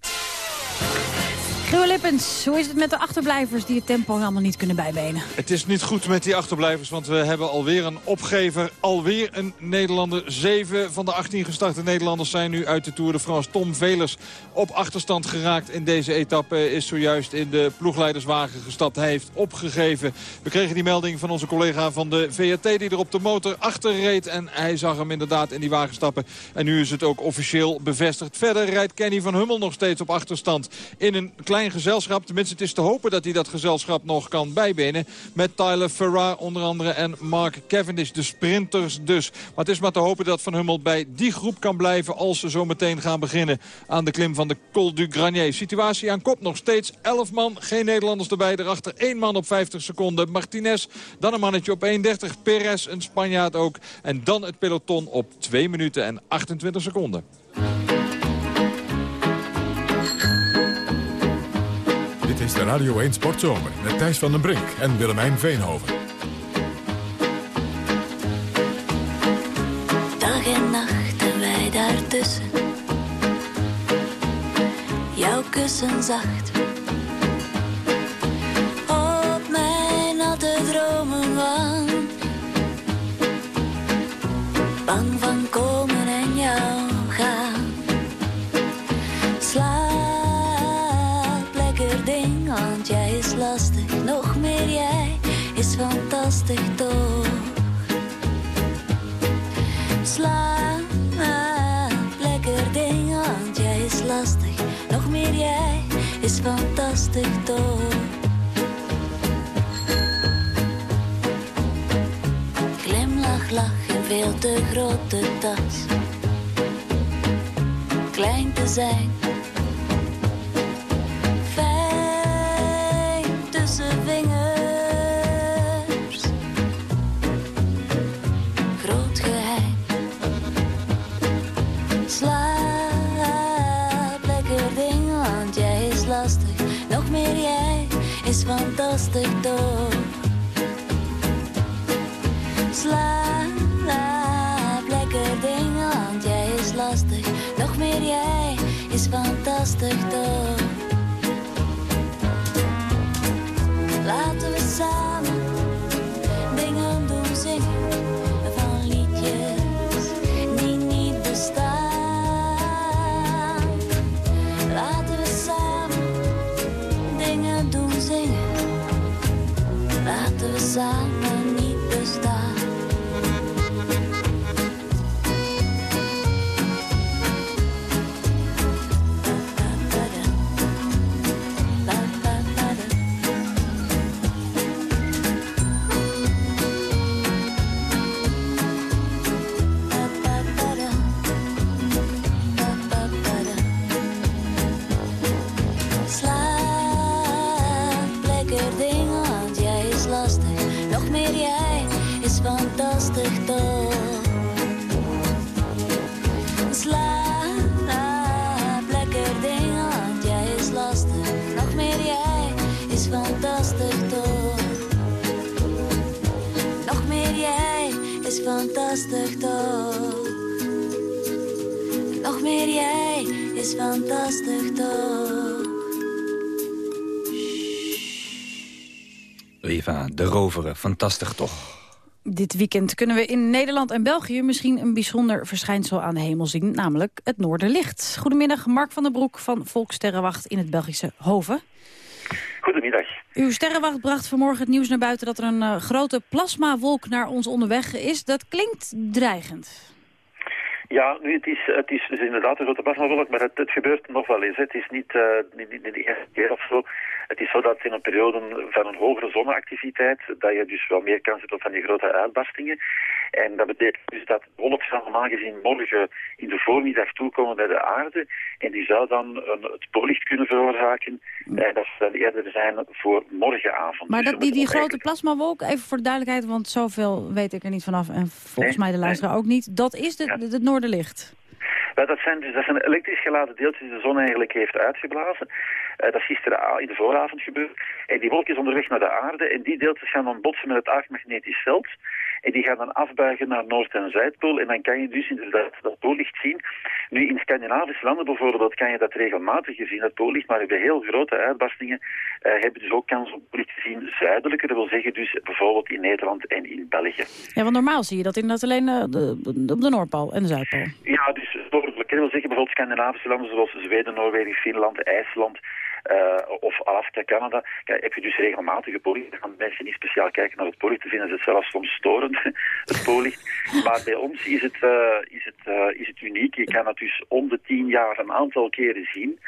Geo Lippens, hoe is het met de achterblijvers die het tempo allemaal niet kunnen bijbenen? Het is niet goed met die achterblijvers, want we hebben alweer een opgever. Alweer een Nederlander. Zeven van de 18 gestarte Nederlanders zijn nu uit de Tour de France. Tom Velers op achterstand geraakt in deze etappe. Is zojuist in de ploegleiderswagen gestapt. Hij heeft opgegeven. We kregen die melding van onze collega van de VRT die er op de motor achter reed. En hij zag hem inderdaad in die wagen stappen. En nu is het ook officieel bevestigd. Verder rijdt Kenny van Hummel nog steeds op achterstand in een klein gezelschap. Tenminste, het is te hopen dat hij dat gezelschap nog kan bijbenen. Met Tyler Farrar onder andere en Mark Cavendish, de sprinters dus. Maar het is maar te hopen dat Van Hummel bij die groep kan blijven... als ze zo meteen gaan beginnen aan de klim van de Col du Granier. Situatie aan kop nog steeds 11 man, geen Nederlanders erbij. Erachter één man op 50 seconden, Martinez. Dan een mannetje op 31, Perez, een Spanjaard ook. En dan het peloton op 2 minuten en 28 seconden. Dit is de Radio 1 Sportzomer met Thijs van den Brink en Willemijn Veenhoven. Dag en nacht en wij daartussen. Jouw kussen zacht. Toch. Glimlach, lach in veel te grote tas. Klein te zijn. Fantastisch toch. Nog meer jij is fantastisch toch. Eva de Roveren, fantastisch toch. Dit weekend kunnen we in Nederland en België misschien een bijzonder verschijnsel aan de hemel zien, namelijk het Noorderlicht. Goedemiddag, Mark van der Broek van Volkssterrenwacht in het Belgische Hoven. Goedemiddag. Uw sterrenwacht bracht vanmorgen het nieuws naar buiten dat er een eh, grote plasmawolk naar ons onderweg is. Dat klinkt dreigend. Ja, nu, het is, het is dus inderdaad een grote plasmawolk, maar het, het gebeurt nog wel eens. Het is niet, eh, niet, niet de eerste keer of zo. Het is zo dat in een periode van een hogere zonneactiviteit, dat je dus wel meer kans hebt op van die grote uitbarstingen. En dat betekent dus dat wolk zal normaal gezien morgen in de voormiddag toekomen bij de aarde. En die zou dan een, het poollicht kunnen veroorzaken. En dat zou dan eerder zijn voor morgenavond. Maar Dus dat, die, die grote plasmawolk, even voor de duidelijkheid, want zoveel weet ik er niet vanaf en volgens mij de luisteraar ook niet. Dat is de, de- het Noorderlicht. Dat, zijn dus, dat zijn elektrisch geladen deeltjes die de zon eigenlijk heeft uitgeblazen. Eh, dat is gisteren in de vooravond gebeurd. En die wolk is onderweg naar de aarde en die deeltjes gaan dan botsen met het aardmagnetisch veld. En die gaan dan afbuigen naar Noord- en Zuidpool. En dan kan je dus inderdaad dat poollicht zien. Nu, in Scandinavische landen bijvoorbeeld kan je dat regelmatiger zien, dat poollicht. Maar bij heel grote uitbarstingen eh, hebben dus ook kans om poollicht te zien zuidelijker. Dat wil zeggen dus bijvoorbeeld in Nederland en in België. Ja, want normaal zie je dat inderdaad alleen eh, de, de- op de Noordpool en de Zuidpool. Ja, dus noordelijk. Dat wil zeggen bijvoorbeeld Scandinavische landen zoals Zweden, Noorwegen, Finland, IJsland eh, of Alaska, Canada. Kijk, heb je dus regelmatige poollicht. Dan gaan mensen niet speciaal kijken naar het poollicht. Te vinden ze het zelfs soms storend, het poollicht. Maar bij ons is het, eh, is, het, eh, is het uniek. Je kan het dus om de tien jaar een aantal keren zien.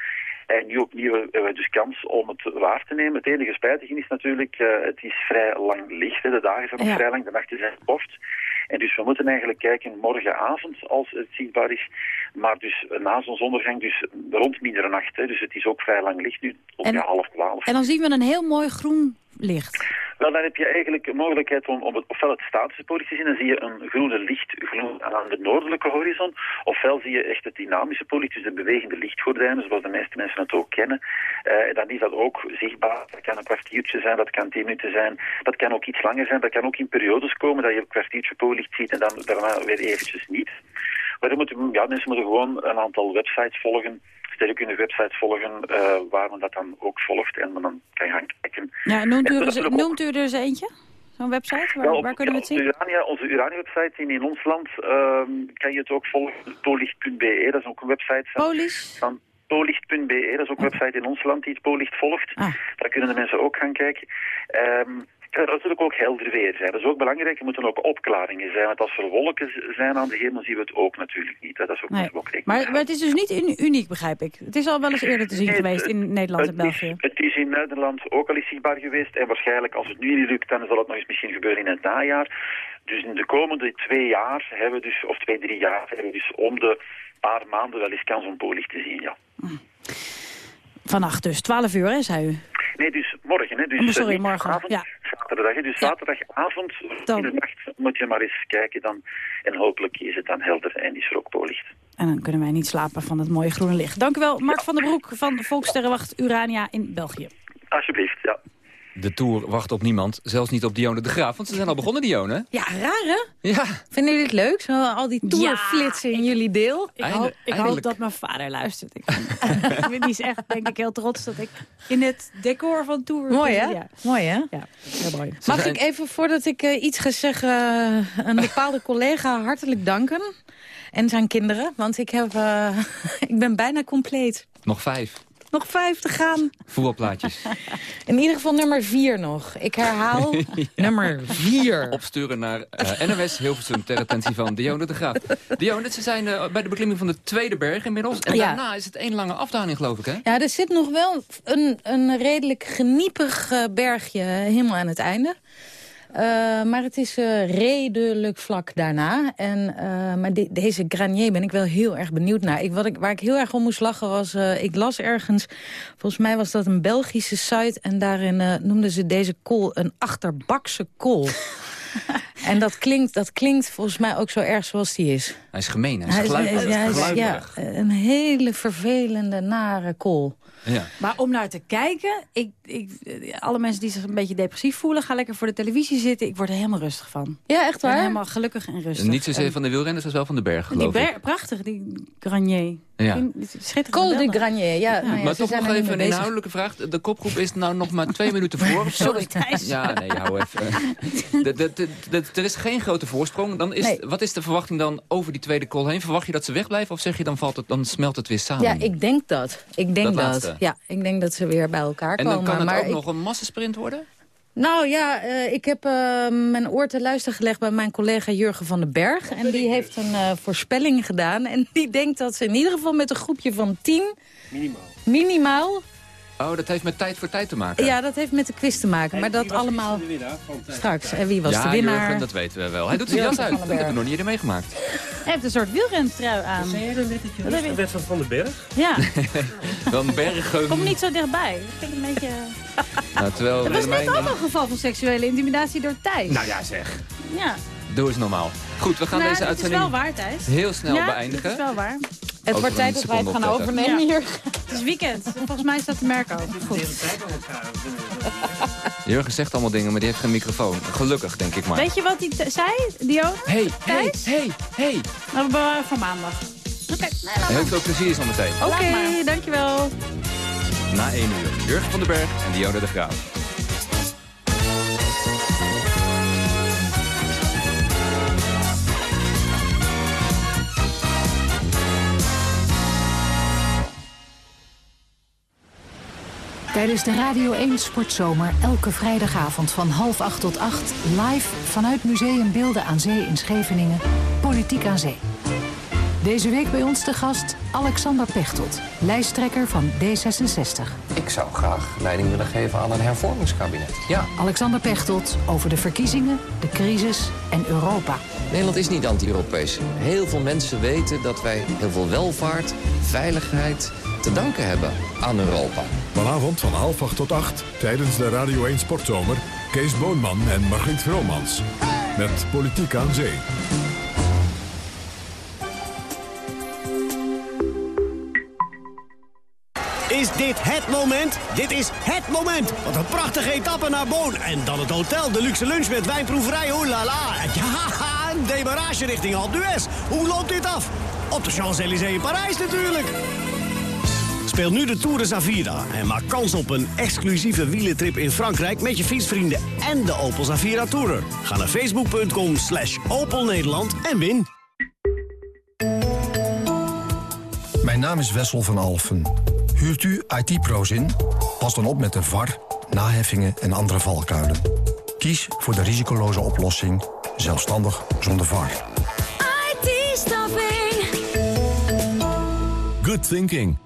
En nu opnieuw hebben we dus kans om het waar te nemen. Het enige spijtige is natuurlijk, eh, het is vrij lang licht. Hè. De dagen zijn nog Ja. vrij lang, de nachten zijn kort. En dus we moeten eigenlijk kijken morgenavond als het zichtbaar is. Maar dus na zonsondergang, dus rond middernacht. Hè. Dus het is ook vrij lang licht nu, ja, half twaalf. En dan zien we een heel mooi groen licht. Wel, dan heb je eigenlijk de mogelijkheid om, om het, ofwel het statische poollicht te zien, dan zie je een groene lichtgloed aan de noordelijke horizon, ofwel zie je echt het dynamische poollicht, dus de bewegende lichtgordijnen, zoals de meeste mensen het ook kennen. Eh, dan is dat ook zichtbaar. Dat kan een kwartiertje zijn, dat kan tien minuten zijn, dat kan ook iets langer zijn, dat kan ook in periodes komen dat je een kwartiertje ziet en dan daarna weer eventjes niet. Maar dan moeten, ja, mensen moeten gewoon een aantal websites volgen, sterrenkunde websites volgen, eh, waar men dat dan ook volgt en men dan kan gaan kijken. Ja, noemt u, er, noemt u er eens eentje? Zo'n website? Waar, ja, op- waar kunnen we het zien? Onze Urania, onze Urania-website in, in ons land ehm, kan je het ook volgen. Policht.be, dat is ook een website van... Policht.be, dat is ook een website in ons land die het Policht volgt. Ah. Daar kunnen de mensen ook gaan kijken. Ehm er natuurlijk ook helder weer zijn. Dat is ook belangrijk. Er moeten ook opklaringen zijn. Want als er wolken zijn aan de hemel, zien we het ook natuurlijk niet. Dat is ook, Nee. ook Maar, maar het is dus niet un- uniek, begrijp ik. Het is al wel eens eerder te zien Nee, geweest het- in Nederland en is- België. Het is in Nederland ook al eens zichtbaar geweest. En waarschijnlijk, als het nu niet lukt, dan zal het nog eens misschien gebeuren in het najaar. Dus in de komende twee jaar hebben we dus, of twee, drie jaar, hebben we dus om de paar maanden wel eens kans om poollicht te zien, ja. Vannacht dus, 12 uur, hè, zei u? Nee, dus morgen, hè. Dus, Oh, sorry, eh, niet morgen, Avond, ja. Zaterdag, hè. Dus zaterdagavond, Dan- in de nacht, moet je maar eens kijken dan. En hopelijk is het dan helder en is er ook poollicht. En dan kunnen wij niet slapen van het mooie groene licht. Dank u wel, Mark van der Broek van Volkssterrenwacht Urania in België. Alsjeblieft, ja. De Tour wacht op niemand, zelfs niet op Dione de Graaf. Want ze zijn al begonnen, Dione. Ja, raar hè? Ja. Vinden jullie het leuk? Zo, al die tourflitsen in jullie deel? Ik, hoop, ik hoop dat mijn vader luistert. Ik, vind- die is echt, denk ik, heel trots dat ik in het decor van Tour... Mooi hè? Ja, Mooi hè? ja heel mooi. Mag ik even, voordat ik eh, iets ga zeggen, eh, een bepaalde collega hartelijk danken? En zijn kinderen, want ik, heb, eh, ik ben bijna compleet. Nog vijf. Nog vijf te gaan. Voetbalplaatjes. In ieder geval nummer vier nog. Ik herhaal, nummer vier. Opsturen naar eh NOS Hilversum ter attentie van Dione de Graaf. Dione, ze zijn eh, bij de beklimming van de tweede berg inmiddels. En Ja. daarna is het één lange afdaling, geloof ik, hè? Ja, er zit nog wel een, een redelijk geniepig eh, bergje helemaal aan het einde. Eh, maar het is eh, redelijk vlak daarna. En, eh, maar de- deze Granier ben ik wel heel erg benieuwd naar. Ik, wat ik, waar ik heel erg om moest lachen was... ik las ergens, volgens mij was dat een Belgische site... en daarin noemden ze deze kool een achterbakse kool. en dat klinkt, dat klinkt volgens mij ook zo erg zoals die is. Hij is gemeen, hij is Hij is- ja, hij is- ja, geluiderig. een hele vervelende, nare kool. Ja. Maar om naar te kijken, ik, ik, alle mensen die zich een beetje depressief voelen... gaan lekker voor de televisie zitten. Ik word er helemaal rustig van. Ja, echt waar? helemaal gelukkig en rustig. Niet zozeer En van de wielrenners als wel van de berg, die geloof ik. ber- prachtig, die Granier. Ja. Col de. Granier, ja. nou ja, maar toch nog even een inhoudelijke vraag. De kopgroep is nou nog maar twee minuten voor. of zo. Sorry, Thijs. Ja, nee, hou even. Er is geen grote voorsprong. Dan is, Nee. Wat is de verwachting dan over die tweede call heen? Verwacht je dat ze wegblijven of zeg je dan, valt het, dan smelt het weer samen? Ja, ik denk dat. Ik denk Dat. Ja, ik denk dat ze weer bij elkaar en komen. dan kan het maar ook ik- nog een massasprint worden? Nou ja, eh, ik heb eh, mijn oor te luisteren gelegd bij mijn collega Jurgen van den Berg. En die heeft een eh, voorspelling gedaan. En die denkt dat ze in ieder geval met een groepje van tien... Minimaal. Minimaal. Oh, dat heeft met tijd voor tijd te maken. Ja, dat heeft met de quiz te maken. Maar dat allemaal straks. En wie was ja, de winnaar? Jurgen, dat weten we wel. Hij doet zijn jas uit. van Dat heb ik nog niet eerder meegemaakt. Hij heeft een soort wielrentrui aan. Zei jij dan net dat je heb de wedstrijd van de berg? Ja, Wel een berg. kom niet zo dichtbij. Dat vind ik een beetje... Nou, terwijl Dat was net ook een geval van seksuele intimidatie door Thijs. Nou ja, zeg. Ja. Doe eens normaal. Goed, we gaan Nou, deze dat is uitzending wel waar, Thijs. heel snel ja, beëindigen. dat is wel waar. Het wordt tijd dat wij het gaan overnemen hier. Het is weekend. Volgens mij staat de merk ook. Goed. Jurgen zegt allemaal dingen, maar die heeft geen microfoon. Gelukkig, denk ik maar. Weet je wat hij zei, Dio? Hey, hey, hey, hey. Nou, we bewaren voor maandag. Oké. Heel veel plezier zometeen. Laat Oké, dankjewel. Na 1 uur. Jurgen van den Berg en Dionne de Graaf. Tijdens de Radio 1 Sportzomer elke vrijdagavond van half acht tot acht... live vanuit Museum Beelden aan Zee in Scheveningen, Politiek aan Zee. Deze week bij ons te gast Alexander Pechtold, lijsttrekker van D66. Ik zou graag leiding willen geven aan een hervormingskabinet. Ja. Alexander Pechtold over de verkiezingen, de crisis en Europa. Nederland is niet anti-Europees. Heel veel mensen weten dat wij heel veel welvaart, veiligheid te danken hebben aan Europa. Vanavond van half acht tot acht, tijdens de Radio 1 Sportzomer... Kees Boonman en Margriet Vromans. Met Politiek aan Zee. Is dit het moment? Dit is het moment! Wat een prachtige etappe naar Boon. En dan het hotel, de luxe lunch met wijnproeverij, oh la la. Ja, een demarage richting Alpe. Hoe loopt dit af? Op de Champs-Élysées in Parijs natuurlijk. Speel nu de Tour de Zavira en maak kans op een exclusieve wielentrip in Frankrijk... met je fietsvrienden en de Opel Zavira Tourer. Ga naar facebook.com slash Opel Nederland en win. Mijn naam is Wessel van Alfen. Huurt u IT-pro's in? Pas dan op met de VAR, naheffingen en andere valkuilen. Kies voor de risicoloze oplossing, zelfstandig zonder VAR. IT-staffing. Good thinking.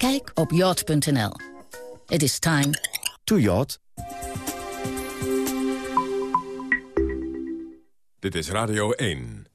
Kijk op yacht.nl. It is time to yacht. Dit is Radio 1.